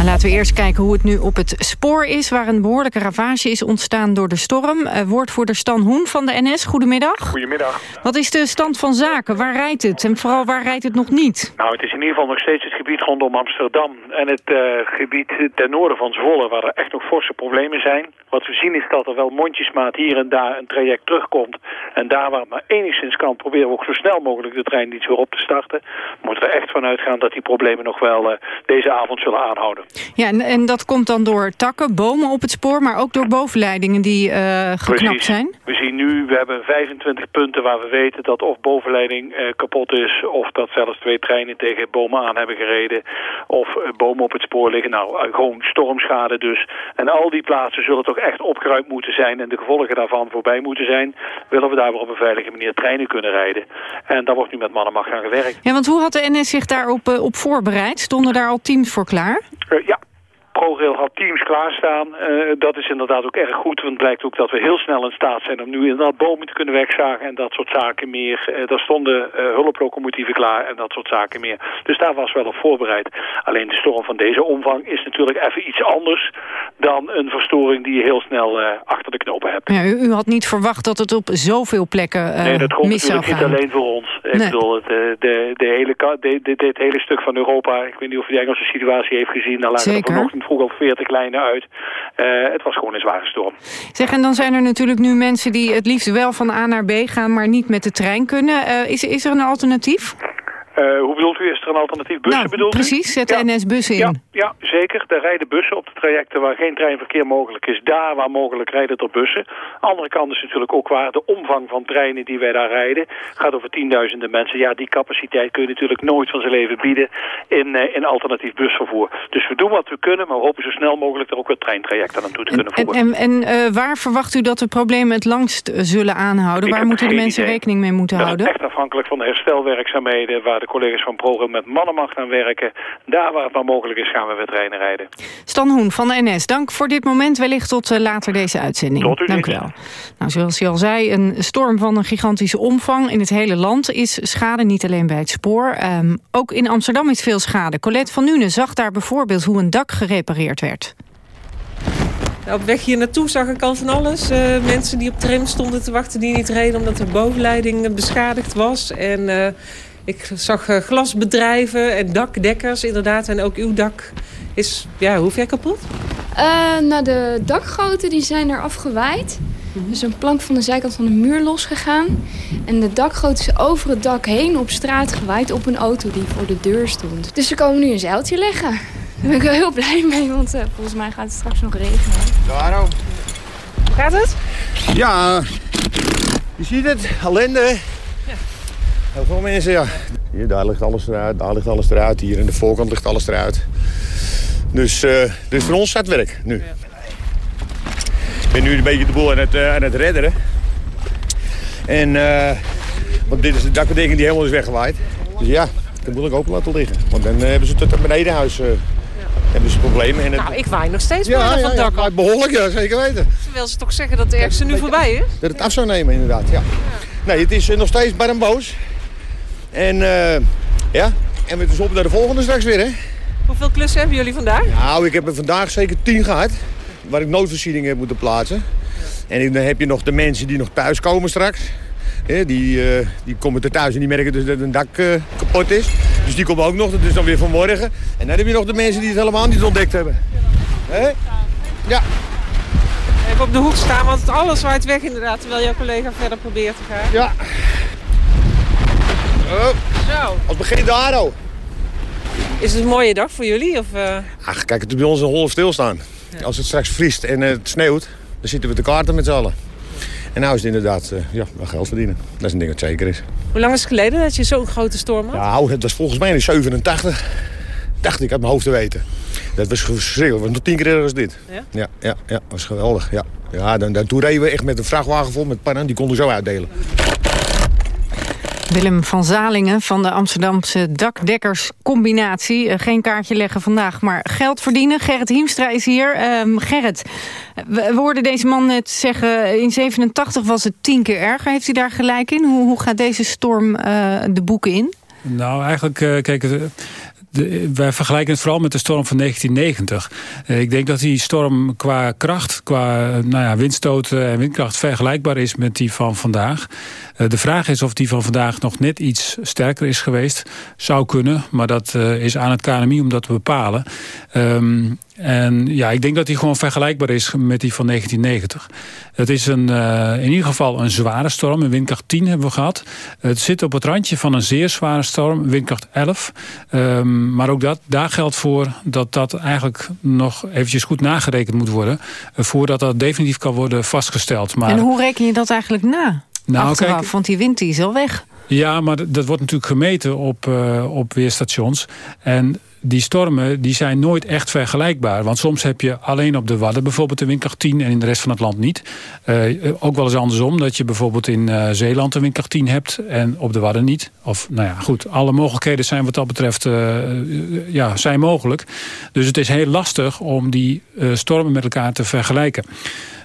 Maar laten we eerst kijken hoe het nu op het spoor is... waar een behoorlijke ravage is ontstaan door de storm. Uh, woordvoerder Stan Hoen van de NS, goedemiddag. Goedemiddag. Wat is de stand van zaken? Waar rijdt het? En vooral waar rijdt het nog niet? Nou, het is in ieder geval nog steeds het gebied rondom Amsterdam... en het uh, gebied ten noorden van Zwolle, waar er echt nog forse problemen zijn. Wat we zien is dat er wel mondjesmaat hier en daar een traject terugkomt. En daar waar het maar enigszins kan, proberen we ook zo snel mogelijk de trein iets weer op te starten. We moeten er echt van uitgaan dat die problemen nog wel uh, deze avond zullen aanhouden. Ja, en, en, dat komt dan door takken, bomen op het spoor, maar ook door bovenleidingen die uh, geknapt Precies. zijn? We zien nu, we hebben 25 punten waar we weten dat of bovenleiding uh, kapot is... of dat zelfs twee treinen tegen bomen aan hebben gereden... of bomen op het spoor liggen. Nou, gewoon stormschade dus. En al die plaatsen zullen toch echt opgeruimd moeten zijn... en de gevolgen daarvan voorbij moeten zijn... willen we daar weer op een veilige manier treinen kunnen rijden. En daar wordt nu met mannenmacht aan gewerkt. Ja, want hoe had de NS zich daarop op voorbereid? Stonden daar al teams voor klaar? ja, ProRail had teams klaarstaan. Uh, dat is inderdaad ook erg goed, want het blijkt ook dat we heel snel in staat zijn om nu inderdaad bomen te kunnen wegzagen en dat soort zaken meer. Uh, daar stonden uh, hulplocomotieven klaar en dat soort zaken meer. Dus daar was wel op voorbereid. Alleen de storm van deze omvang is natuurlijk even iets anders dan een verstoring die je heel snel achter de knopen hebt. Ja, u, u, had niet verwacht dat het op zoveel plekken nee, dat komt mis zou natuurlijk gaan. niet alleen voor ons. Ik bedoel, het, de, de hele, de, dit hele stuk van Europa, ik weet niet of u de Engelse situatie heeft gezien, daar lagen er vanochtend vroeg al 40 lijnen uit. Uh, het was gewoon een zware storm. Zeg, en dan zijn er natuurlijk nu mensen die het liefst wel van A naar B gaan, maar niet met de trein kunnen. Uh, is, is er een alternatief? Uh, hoe bedoelt u, is er een alternatief bussen nou, bedoelt precies, zet de ja. NS-bussen in. Ja, ja, zeker. Er rijden bussen op de trajecten waar geen treinverkeer mogelijk is. Daar waar mogelijk rijden er bussen. Andere kant is natuurlijk ook waar de omvang van treinen die wij daar rijden... gaat over tienduizenden mensen. Ja, die capaciteit kun je natuurlijk nooit van zijn leven bieden in, uh, in alternatief busvervoer. Dus we doen wat we kunnen, maar we hopen zo snel mogelijk er ook weer treintrajecten aan toe te kunnen voeren. En, en, en uh, waar verwacht u dat de problemen het langst zullen aanhouden? Ik waar moeten de mensen idee. rekening mee moeten dat houden? Echt afhankelijk van de herstelwerkzaamheden... waar de collega's van ProRail met mannenmacht aan werken. Daar waar het maar mogelijk is gaan we weer treinen rijden. Stan Hoen van de NS, dank voor dit moment. Wellicht tot uh, later deze uitzending. Tot u dank u wel. Nou, zoals u al zei, een storm van een gigantische omvang in het hele land is schade, niet alleen bij het spoor. Um, ook in Amsterdam is veel schade. Colette van Nuenen zag daar bijvoorbeeld hoe een dak gerepareerd werd. Op weg hier naartoe zag ik al van alles. Uh, mensen die op tram stonden te wachten die niet reden omdat de bovenleiding beschadigd was. En uh, ik zag uh, glasbedrijven en dakdekkers inderdaad. En ook uw dak is, ja, hoe ver kapot? Uh, nou, de dakgoten die zijn er afgewaaid. Mm -hmm. Dus een plank van de zijkant van de muur losgegaan. En de dakgoot is over het dak heen op straat gewaaid op een auto die voor de deur stond. Dus ze komen nu een zeiltje leggen. Daar ben ik wel heel blij mee, want uh, volgens mij gaat het straks nog regenen. Hoe gaat het? Ja, je ziet het, ellende. Heel veel mensen, ja. Hier, daar ligt alles eruit, daar ligt alles eruit. Hier aan de voorkant ligt alles eruit. Dus, uh, dus voor ons staat werk nu. Ja. Ik ben nu een beetje de boel aan het, uh, aan het redderen. En, uh, want dit is de dakbedekking die helemaal is weggewaaid. Dus ja, dat moet ik open laten liggen. Want dan hebben ze tot het benedenhuis ja. hebben ze problemen. En het... Nou, ik waai nog steeds ja, maar ja, van het dak ja, behoorlijk, ja, zeker weten. Ze wil ze toch zeggen dat het ergste nu voorbij is? Dat het af zou nemen, inderdaad, ja. Nee, het is nog steeds bar en boos. En uh, ja, en we dus op naar de volgende straks weer, hè. Hoeveel klussen hebben jullie vandaag? Nou, ik heb er vandaag zeker tien gehad. Waar ik noodvoorzieningen heb moeten plaatsen. En dan heb je nog de mensen die nog thuiskomen straks. Hè, die, eh, die komen er thuis en die merken dus dat een dak eh, kapot is. Dus die komen ook nog, dat is dan weer vanmorgen. En dan heb je nog de mensen die het helemaal niet ontdekt hebben. Hè? Ja. Even op de hoek staan, want alles waait weg inderdaad... terwijl jouw collega verder probeert te gaan. Ja. Zo. Als begin de. Is het een mooie dag voor jullie? Of, uh... Ach, kijk, het is bij ons een hol stilstaan. Als het straks vriest en het sneeuwt, dan zitten we te kaarten met z'n allen. En nou is het inderdaad uh, ja, wel geld verdienen. Dat is een ding wat zeker is. Hoe lang is het geleden dat je zo'n grote storm had? Nou, het was volgens mij in 87. Dacht ik uit mijn hoofd te weten. Dat was verschrikkelijk. was nog tien keer eerder als dit. Ja? Ja, ja, ja was geweldig. Ja. Ja, dan, dan, toen reden we echt met een vrachtwagen vol met pannen. Die konden zo uitdelen. Willem van Zalingen van de Amsterdamse dakdekkerscombinatie. Uh, geen kaartje leggen vandaag, maar geld verdienen. Gerrit Hiemstra is hier. Um, Gerrit, we, hoorden deze man net zeggen... in 87 was het tien keer erger. Heeft hij daar gelijk in? Hoe, hoe gaat deze storm uh, de boeken in? Nou, eigenlijk, uh, kijk, wij vergelijken het vooral met de storm van 1990. Uh, ik denk dat die storm qua kracht, qua nou ja, en windkracht vergelijkbaar is met die van vandaag. Uh, de vraag is of die van vandaag nog net iets sterker is geweest. Zou kunnen, maar dat is aan het KNMI om dat te bepalen. Um, en ja, ik denk dat die gewoon vergelijkbaar is met die van 1990. Het is een, uh, in ieder geval een zware storm. Een windkracht 10 hebben we gehad. Het zit op het randje van een zeer zware storm. Windkracht 11. Um, maar ook dat, daar geldt voor dat dat eigenlijk nog eventjes goed nagerekend moet worden. Uh, voordat dat definitief kan worden vastgesteld. Maar, en hoe reken je dat eigenlijk na? Nou, Achteraf, kijk, want die wind die is al weg. Ja, maar dat wordt natuurlijk gemeten op, uh, op weerstations. En die stormen die zijn nooit echt vergelijkbaar. Want soms heb je alleen op de Wadden bijvoorbeeld de windkracht 10... en in de rest van het land niet. Uh, ook wel eens andersom, dat je bijvoorbeeld in Zeeland een windkracht 10 hebt... en op de Wadden niet. Of nou ja, goed, alle mogelijkheden zijn wat dat betreft ja, zijn mogelijk. Dus het is heel lastig om die stormen met elkaar te vergelijken.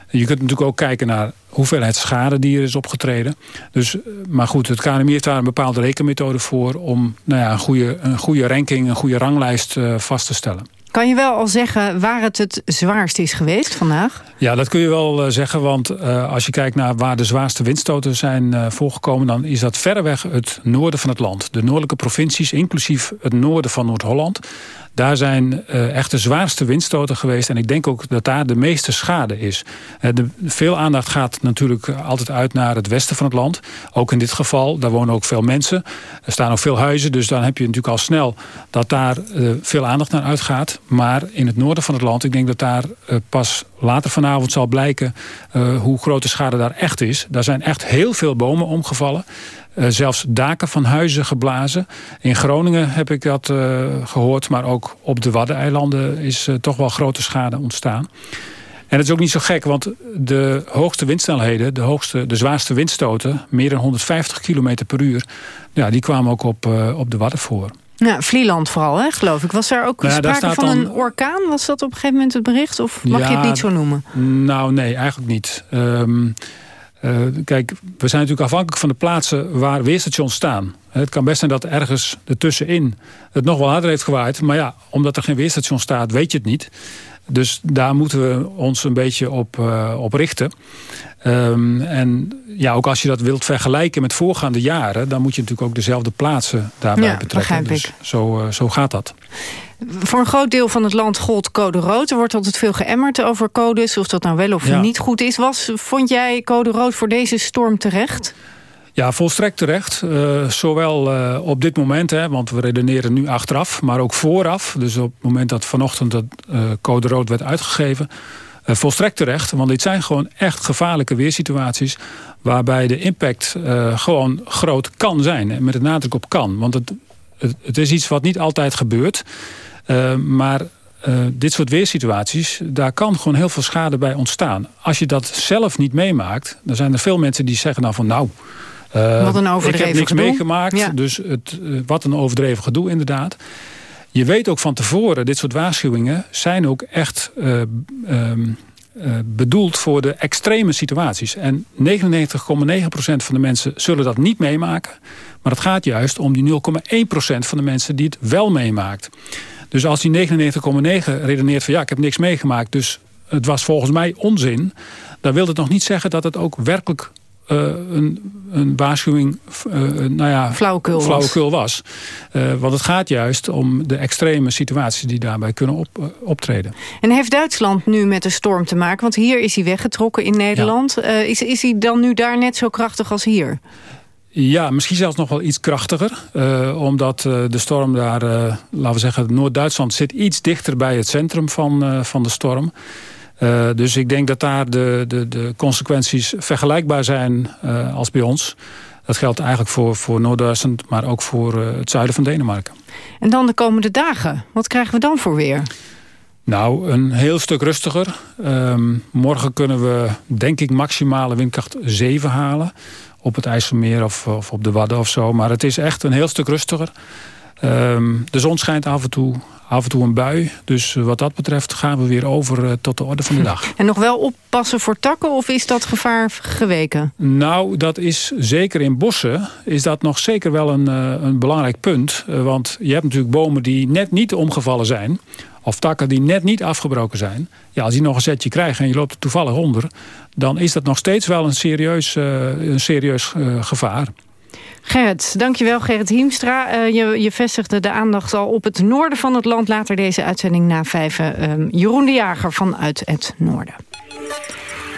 Je kunt natuurlijk ook kijken naar hoeveelheid schade die er is opgetreden. Dus, maar goed, het KNMI heeft daar een bepaalde rekenmethode voor... om nou ja, een, goede, een goede ranking, een goede ranglijst uh, vast te stellen. Kan je wel al zeggen waar het het zwaarst is geweest vandaag? Ja, dat kun je wel uh, zeggen, want uh, als je kijkt naar waar de zwaarste windstoten zijn uh, voorgekomen... dan is dat verreweg het noorden van het land. De noordelijke provincies, inclusief het noorden van Noord-Holland... Daar zijn uh, echt de zwaarste windstoten geweest. En ik denk ook dat daar de meeste schade is. De, veel aandacht gaat natuurlijk altijd uit naar het westen van het land. Ook in dit geval, daar wonen ook veel mensen. Er staan ook veel huizen, dus dan heb je natuurlijk al snel... dat daar veel aandacht naar uitgaat. Maar in het noorden van het land, ik denk dat daar pas later vanavond zal blijken... hoe groot de schade daar echt is. Daar zijn echt heel veel bomen omgevallen. Uh, zelfs daken van huizen geblazen. In Groningen heb ik dat uh, gehoord, maar ook op de Waddeneilanden is uh, toch wel grote schade ontstaan. En het is ook niet zo gek, want de hoogste windsnelheden, de, hoogste, de zwaarste windstoten, meer dan 150 km per uur, ja, die kwamen ook op, op de Wadden voor. Ja, Vlieland vooral, hè, geloof ik. Was daar ook Nou ja, sprake van een orkaan? Was dat op een gegeven moment het bericht? Of mag je het niet zo noemen? Nou, nee, eigenlijk niet. Ehm, eh, kijk, we zijn natuurlijk afhankelijk van de plaatsen waar weerstations staan. Het kan best zijn dat ergens ertussenin het nog wel harder heeft gewaaid. Maar ja, omdat er geen weerstation staat, weet je het niet. Dus daar moeten we ons een beetje op, uh, op richten. Um, en ja, ook als je dat wilt vergelijken met voorgaande jaren... dan moet je natuurlijk ook dezelfde plaatsen daarbij Ja, betrekken. begrijp Dus zo, uh, zo gaat dat. Voor een groot deel van het land gold code rood. Er wordt altijd veel geëmmerd over codes. Of dat nou wel of Ja. niet goed is. Was, vond jij code rood voor deze storm terecht? Ja, volstrekt terecht. Uh, zowel uh, op dit moment, hè, want we redeneren nu achteraf, maar ook vooraf. Dus op het moment dat vanochtend dat uh, code rood werd uitgegeven. Volstrekt terecht, want dit zijn gewoon echt gevaarlijke weersituaties... waarbij de impact gewoon groot kan zijn. En met het nadruk op kan. Want het, het, het is iets wat niet altijd gebeurt. Maar dit soort weersituaties, daar kan gewoon heel veel schade bij ontstaan. Als je dat zelf niet meemaakt, dan zijn er veel mensen die zeggen dan van... nou. Uh, Wat een ik overdreven heb niks gedoe. meegemaakt, Ja. dus het, uh, wat een overdreven gedoe inderdaad. Je weet ook van tevoren, dit soort waarschuwingen zijn ook echt um, uh, bedoeld voor de extreme situaties. En 99,9% van de mensen zullen dat niet meemaken. Maar het gaat juist om die 0,1% van de mensen die het wel meemaakt. Dus als die 99,9 redeneert van ja, ik heb niks meegemaakt, dus het was volgens mij onzin. Dan wil het nog niet zeggen dat het ook werkelijk een, een waarschuwing, nou ja, flauwekul, flauwekul was. want het gaat juist om de extreme situaties die daarbij kunnen op, optreden. En heeft Duitsland nu met de storm te maken? Want hier is hij weggetrokken in Nederland. is, is hij dan nu daar net zo krachtig als hier? Ja, misschien zelfs nog wel iets krachtiger. Uh, omdat uh, de storm daar, uh, laten we zeggen, Noord-Duitsland zit iets dichter bij het centrum van, van de storm. Dus ik denk dat daar de, de, de consequenties vergelijkbaar zijn als bij ons. Dat geldt eigenlijk voor, voor Noord-Duitsland, maar ook voor het zuiden van Denemarken. En dan de komende dagen, wat krijgen we dan voor weer? Nou, een heel stuk rustiger. Um, morgen kunnen we, denk ik, maximale windkracht 7 halen op het IJsselmeer of, of op de Wadden of zo. Maar het is echt een heel stuk rustiger. Um, de zon schijnt af en toe, af en toe een bui. Dus wat dat betreft gaan we weer over uh, tot de orde van de dag. En nog wel oppassen voor takken of is dat gevaar geweken? Nou, dat is zeker in bossen is dat nog zeker wel een, uh, een belangrijk punt. Want je hebt natuurlijk bomen die net niet omgevallen zijn of takken die net niet afgebroken zijn... ja, als die nog een zetje krijgen en je loopt er toevallig onder... dan is dat nog steeds wel een serieus, uh, een serieus uh, gevaar. Gerrit, dankjewel Gerrit Hiemstra. Uh, je, je vestigde de aandacht al op het noorden van het land. Later deze uitzending na vijven. Jeroen de Jager vanuit het noorden.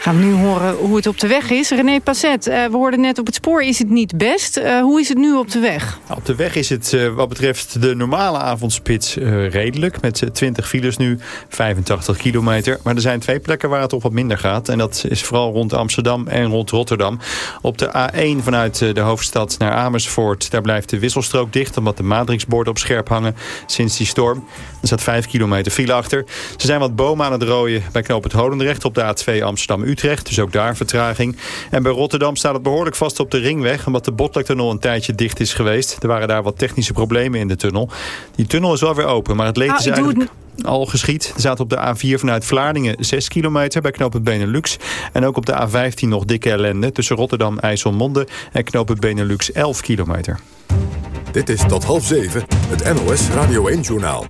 Gaan nu horen hoe het op de weg is. René Passet, uh, we hoorden net op het spoor is het niet best. Uh, hoe is het nu op de weg? Op de weg is het uh, wat betreft de normale avondspits redelijk. Met 20 files nu, 85 kilometer. Maar er zijn twee plekken waar het op wat minder gaat. En dat is vooral rond Amsterdam en rond Rotterdam. Op de A1 vanuit de hoofdstad naar Amersfoort... daar blijft de wisselstrook dicht... omdat de matrixborden op scherp hangen sinds die storm. Er staat 5 kilometer file achter. Er zijn wat bomen aan het rooien bij knoop het Holendrecht... op de A2 Amsterdam-Utrecht. Utrecht, dus ook daar vertraging. En bij Rotterdam staat het behoorlijk vast op de ringweg... omdat de Botlektunnel een tijdje dicht is geweest. Er waren daar wat technische problemen in de tunnel. Die tunnel is wel weer open, maar het leek ah, dus eigenlijk... al geschied. Er zaten op de A4 vanuit Vlaardingen 6 kilometer bij knooppunt Benelux. En ook op de A15 nog dikke ellende tussen Rotterdam, IJsselmonde en knooppunt Benelux 11 kilometer. Dit is tot half zeven het NOS Radio 1-journaal.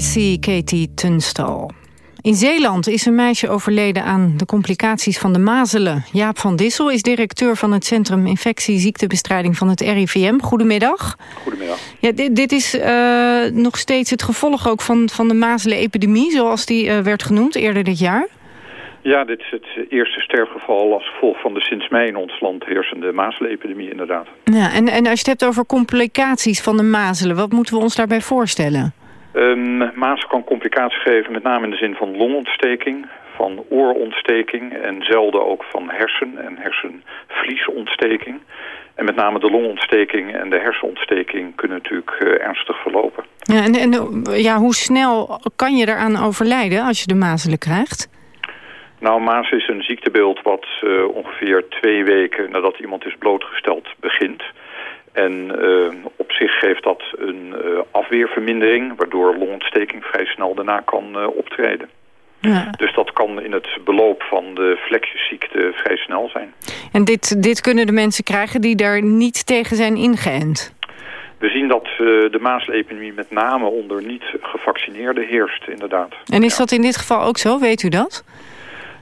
See Katie Tunstall. In Zeeland is een meisje overleden aan de complicaties van de mazelen. Jaap van Dissel is directeur van het Centrum Infectieziektebestrijding van het RIVM. Goedemiddag. Goedemiddag. Ja, dit, dit is uh, nog steeds het gevolg ook van, van de mazelenepidemie, zoals die uh, werd genoemd eerder dit jaar? Ja, dit is het eerste sterfgeval als gevolg van de sinds mei in ons land heersende mazelenepidemie inderdaad. Ja, en, en als je het hebt over complicaties van de mazelen, wat moeten we ons daarbij voorstellen? Um, mazel kan complicaties geven, met name in de zin van longontsteking, van oorontsteking en zelden ook van hersen- en hersenvliesontsteking. En met name de longontsteking en de hersenontsteking kunnen natuurlijk uh, ernstig verlopen. Ja, en, en ja, hoe snel kan je eraan overlijden als je de mazelen krijgt? Nou, maas is een ziektebeeld wat uh, ongeveer twee weken nadat iemand is blootgesteld begint. En uh, op zich geeft dat een uh, afweervermindering, waardoor longontsteking vrij snel daarna kan optreden. Ja. Dus dat kan in het beloop van de vlekjesziekte vrij snel zijn. En dit, dit kunnen de mensen krijgen die daar niet tegen zijn ingeënt? We zien dat de maaslepidemie met name onder niet gevaccineerden heerst, inderdaad. En is ja. dat in dit geval ook zo? Weet u dat?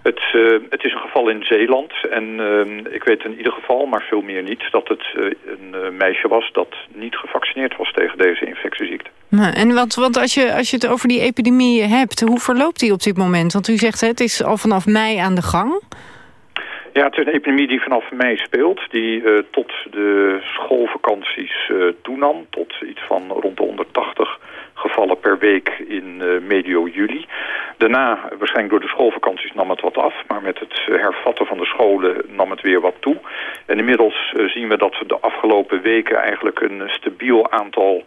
Het, uh, het is een geval in Zeeland en uh, ik weet in ieder geval, maar veel meer niet, dat het uh, een meisje was dat niet gevaccineerd was tegen deze infectieziekte. Nou, en want, want als, je, als je het over die epidemie hebt, hoe verloopt die op dit moment? Want u zegt het is al vanaf mei aan de gang. Ja, het is een epidemie die vanaf mei speelt, die tot de schoolvakanties toenam, tot iets van rond de 180 gevallen per week in uh, medio juli. Daarna, waarschijnlijk door de schoolvakanties, nam het wat af. Maar met het hervatten van de scholen nam het weer wat toe. En inmiddels uh, zien we dat de afgelopen weken eigenlijk een stabiel aantal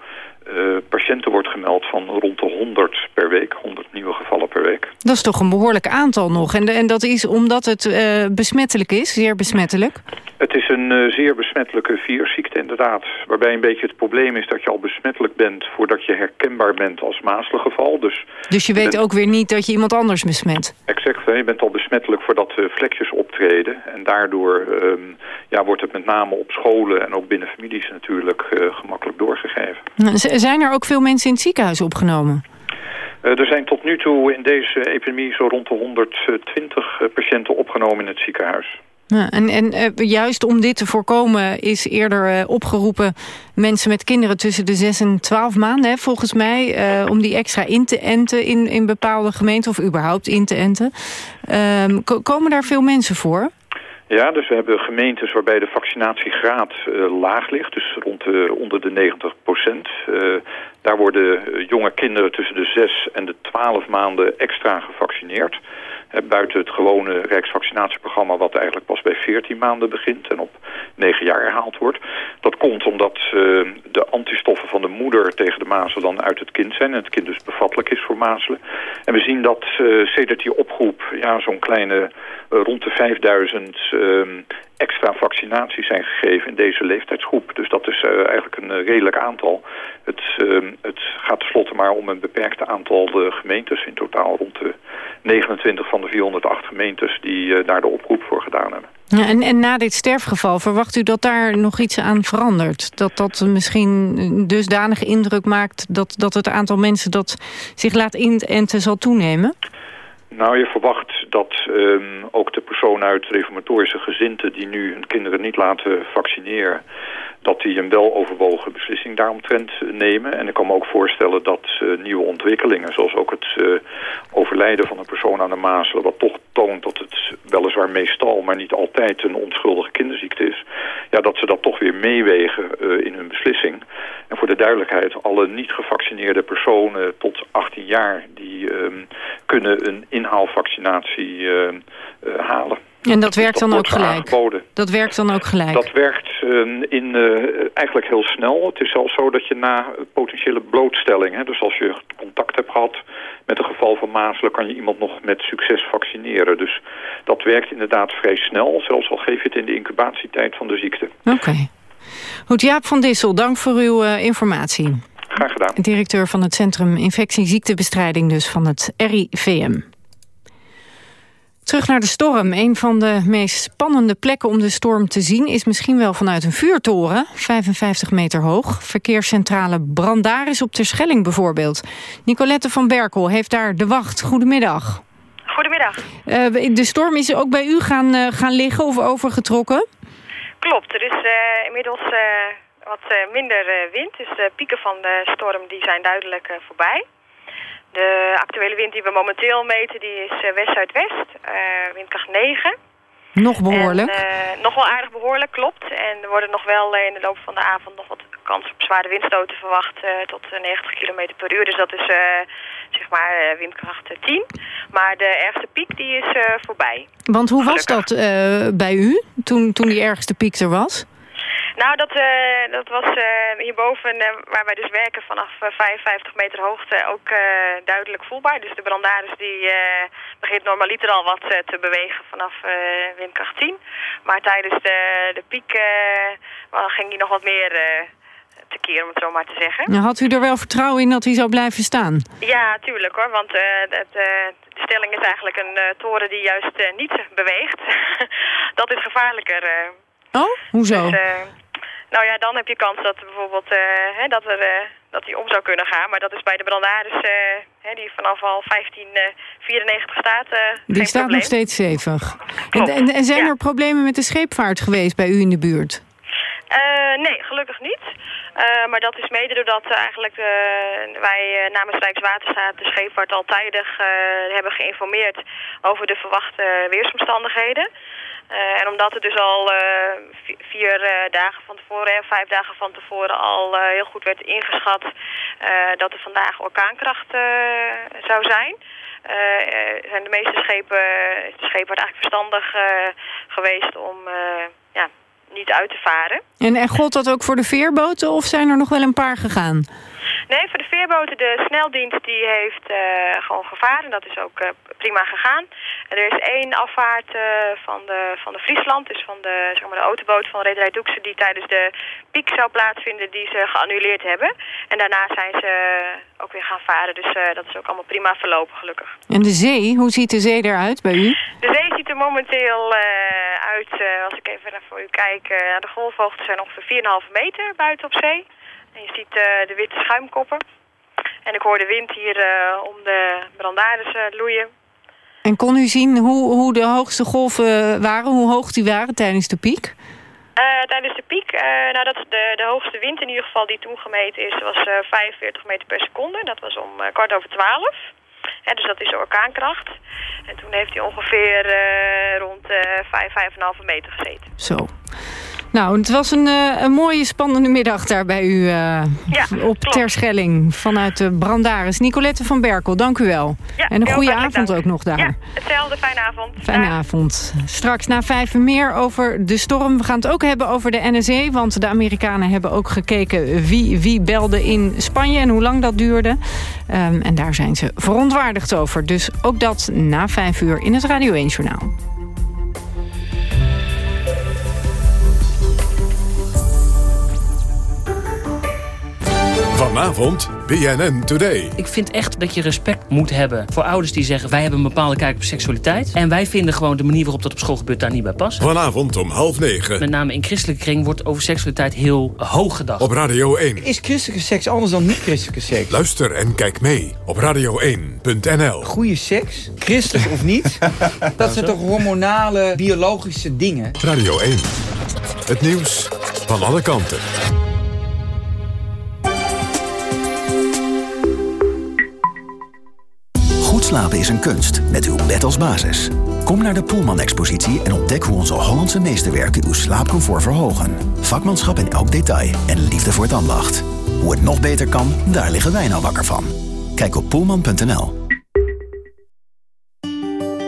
uh, patiënten wordt gemeld van rond de 100 per week, 100 nieuwe gevallen per week. Dat is toch een behoorlijk aantal nog. En, en dat is omdat het besmettelijk is, zeer besmettelijk? Het is een uh, zeer besmettelijke virusziekte inderdaad. Waarbij een beetje het probleem is dat je al besmettelijk bent... voordat je herkenbaar bent als mazelengeval. Dus, dus je weet bent... ook weer niet dat je iemand anders besmet? Exact, je bent al besmettelijk voordat de vlekjes optreden. En daardoor um, ja, wordt het met name op scholen en ook binnen families natuurlijk gemakkelijk doorgegeven. Zijn er ook veel mensen in het ziekenhuis opgenomen? Er zijn tot nu toe in deze epidemie zo rond de 120 patiënten opgenomen in het ziekenhuis. En uh, juist om dit te voorkomen is eerder uh, opgeroepen... mensen met kinderen tussen de 6 en 12 maanden, hè, volgens mij... om die extra in te enten in, in bepaalde gemeenten... of überhaupt in te enten. Ehm, komen daar veel mensen voor? Ja, dus we hebben gemeentes waarbij de vaccinatiegraad laag ligt, dus rond de, onder de 90 procent. Daar worden jonge kinderen tussen de 6 en de 12 maanden extra gevaccineerd. Buiten het gewone Rijksvaccinatieprogramma wat eigenlijk pas bij 14 maanden begint en op 9 jaar herhaald wordt. Dat komt omdat uh, de antistoffen van de moeder tegen de mazelen dan uit het kind zijn en het kind dus bevattelijk is voor mazelen. En we zien dat uh, sedert die oproep ja, zo'n kleine uh, rond de 5000 extra vaccinaties zijn gegeven in deze leeftijdsgroep. Dus dat is uh, eigenlijk een uh, redelijk aantal. Het, uh, het gaat tenslotte maar om een beperkt aantal gemeentes. In totaal rond de 29 van de 408 gemeentes die daar de oproep voor gedaan hebben. Ja, en, en na dit sterfgeval, verwacht u dat daar nog iets aan verandert? Dat dat misschien dusdanige indruk maakt dat, dat het aantal mensen dat zich laat inenten zal toenemen? Nou, je verwacht dat um, ook de personen uit reformatorische gezinten... die nu hun kinderen niet laten vaccineren... dat die een weloverwogen beslissing daaromtrent nemen. En ik kan me ook voorstellen dat uh, nieuwe ontwikkelingen... zoals ook het uh, overlijden van een persoon aan de mazelen... wat toch toont dat het weliswaar meestal... maar niet altijd een onschuldige kinderziekte is... ja, dat ze dat toch weer meewegen in hun beslissing. En voor de duidelijkheid, alle niet gevaccineerde personen tot 18 jaar... die um, kunnen een inhaalvaccinatie halen. En dat werkt dat dan ook gelijk? Aangeboden. Dat werkt dan ook gelijk? Dat werkt uh, in, uh, eigenlijk heel snel. Het is zelfs zo dat je na potentiële blootstelling... Hè, dus als je contact hebt gehad met een geval van mazelen... kan je iemand nog met succes vaccineren. Dus dat werkt inderdaad vrij snel. Zelfs al geef je het in de incubatietijd van de ziekte. Oké. Okay. Goed, Jaap van Dissel, dank voor uw uh, informatie. Graag gedaan. Directeur van het Centrum Infectieziektebestrijding dus van het RIVM. Terug naar de storm. Een van de meest spannende plekken om de storm te zien... is misschien wel vanuit een vuurtoren, 55 meter hoog. Verkeerscentrale Brandaris op Terschelling bijvoorbeeld. Nicolette van Berkel heeft daar de wacht. Goedemiddag. Goedemiddag. Uh, de storm is ook bij u gaan, uh, gaan liggen of overgetrokken? Klopt, er is uh, inmiddels wat minder wind. Dus de pieken van de storm die zijn duidelijk voorbij. De actuele wind die we momenteel meten die is west-zuidwest, windkracht 9. Nog behoorlijk? En, nog wel aardig behoorlijk, klopt. En er worden nog wel in de loop van de avond nog wat kans op zware windstoten verwacht tot 90 km per uur. Dus dat is zeg maar windkracht 10. Maar de ergste piek die is uh, voorbij. Want hoe was dat uh, bij u toen, toen die ergste piek er was? Nou, dat, uh, dat was hierboven, waar wij dus werken vanaf 55 meter hoogte, ook duidelijk voelbaar. Dus de brandaris die begint normaliter al wat te bewegen vanaf windkracht 10. Maar tijdens de, de piek ging hij nog wat meer keer, om het zo maar te zeggen. Nou, had u er wel vertrouwen in dat hij zou blijven staan? Ja, tuurlijk hoor, want uh, het, uh, de stelling is eigenlijk een uh, toren die juist niet beweegt. dat is gevaarlijker. oh, hoezo? Dus, nou ja, dan heb je kans dat bijvoorbeeld hè, dat, er, dat hij om zou kunnen gaan. Maar dat is bij de brandaris, hè, die vanaf al 1594 staat, Die staat probleem. nog steeds stevig. En, en, en, zijn ja. er problemen met de scheepvaart geweest bij u in de buurt? nee, gelukkig niet. Uh, maar dat is mede doordat uh, eigenlijk wij namens Rijkswaterstaat de scheepvaart al tijdig hebben geïnformeerd over de verwachte weersomstandigheden. En omdat het dus al vier dagen van tevoren en vijf dagen van tevoren al heel goed werd ingeschat dat er vandaag orkaankracht zou zijn. zijn de meeste schepen, de scheepvaart eigenlijk verstandig geweest om ja, niet uit te varen. En, en gold dat ook voor de veerboten of zijn er nog wel een paar gegaan? Nee, voor de veerboten, de sneldienst die heeft uh, gewoon gevaren. Dat is ook uh, prima gegaan. En er is één afvaart uh, van, de, van de Friesland, dus van de, zeg maar de autoboot van Rederij Doekse... die tijdens de piek zou plaatsvinden, die ze geannuleerd hebben. En daarna zijn ze ook weer gaan varen, dus dat is ook allemaal prima verlopen, gelukkig. En de zee, hoe ziet de zee eruit bij u? De zee ziet er momenteel uit, als ik even naar voor u kijk... de golfhoogte zijn ongeveer 4,5 meter buiten op zee. En je ziet uh, de witte schuimkoppen. En ik hoor de wind hier uh, om de brandaris uh, loeien. En kon u zien hoe, hoe de hoogste golven waren, hoe hoog die waren tijdens de piek? tijdens de piek, nou dat de, de hoogste wind in ieder geval die toen gemeten is, was 45 meter per seconde. Dat was om kwart over twaalf. Dus dat is de orkaankracht. En toen heeft hij ongeveer rond 5, 5,5 meter gezeten. Zo. Nou, het was een, uh, een mooie, spannende middag daar bij u ja, op klopt. Terschelling vanuit de Brandaris. Nicolette van Berkel, dank u wel. Ja, en een goede avond dank. ook nog daar. Ja, hetzelfde. Fijne avond. Fijne Dag. avond. Straks na vijf meer over de storm. We gaan het ook hebben over de NSE. Want de Amerikanen hebben ook gekeken wie, wie belde in Spanje en hoe lang dat duurde. Um, en daar zijn ze verontwaardigd over. Dus ook dat na vijf uur in het Radio 1 Journaal. Vanavond BNN Today. Ik vind echt dat je respect moet hebben voor ouders die zeggen... wij hebben een bepaalde kijk op seksualiteit. En wij vinden gewoon de manier waarop dat op school gebeurt daar niet bij past. Vanavond om half negen. Met name in christelijke kring wordt over seksualiteit heel hoog gedacht. Op Radio 1. Is christelijke seks anders dan niet-christelijke seks? Luister en kijk mee op radio1.nl. Goede seks, christelijk of niet, dat zijn toch hormonale, biologische dingen? Radio 1. Het nieuws van alle kanten. Slapen is een kunst, met uw bed als basis. Kom naar de Poelman-expositie en ontdek hoe onze Hollandse meesterwerken uw slaapcomfort verhogen. Vakmanschap in elk detail en liefde voor het ambacht. Hoe het nog beter kan, daar liggen wij nou wakker van. Kijk op poelman.nl.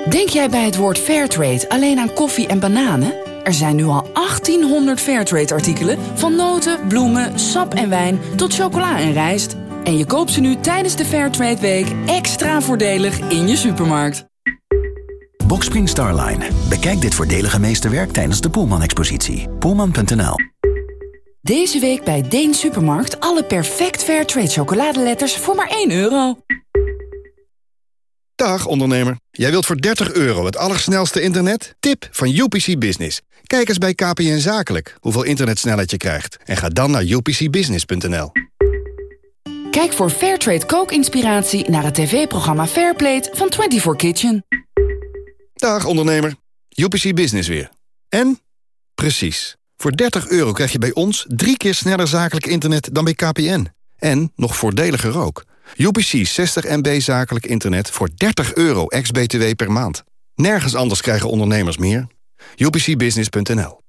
Denk jij bij het woord Fairtrade alleen aan koffie en bananen? Er zijn nu al 1800 Fairtrade-artikelen... van noten, bloemen, sap en wijn tot chocola en rijst... En je koopt ze nu tijdens de Fairtrade Week extra voordelig in je supermarkt. Boxspring Starline. Bekijk dit voordelige meesterwerk tijdens de Poelman-expositie. Poelman.nl Deze week bij Deen Supermarkt alle perfect Fairtrade chocoladeletters voor maar 1 euro. Dag ondernemer. Jij wilt voor 30 euro het allersnelste internet? Tip van UPC Business. Kijk eens bij KPN Zakelijk hoeveel internetsnelheid je krijgt. En ga dan naar upcbusiness.nl. Kijk voor Fairtrade kookinspiratie naar het tv-programma Fairplate van 24 Kitchen. Dag ondernemer. UPC Business weer. En? Precies. Voor 30 euro krijg je bij ons drie keer sneller zakelijk internet dan bij KPN. En nog voordeliger ook. UPC 60 MB zakelijk internet voor 30 euro ex-BTW per maand. Nergens anders krijgen ondernemers meer. UPCbusiness.nl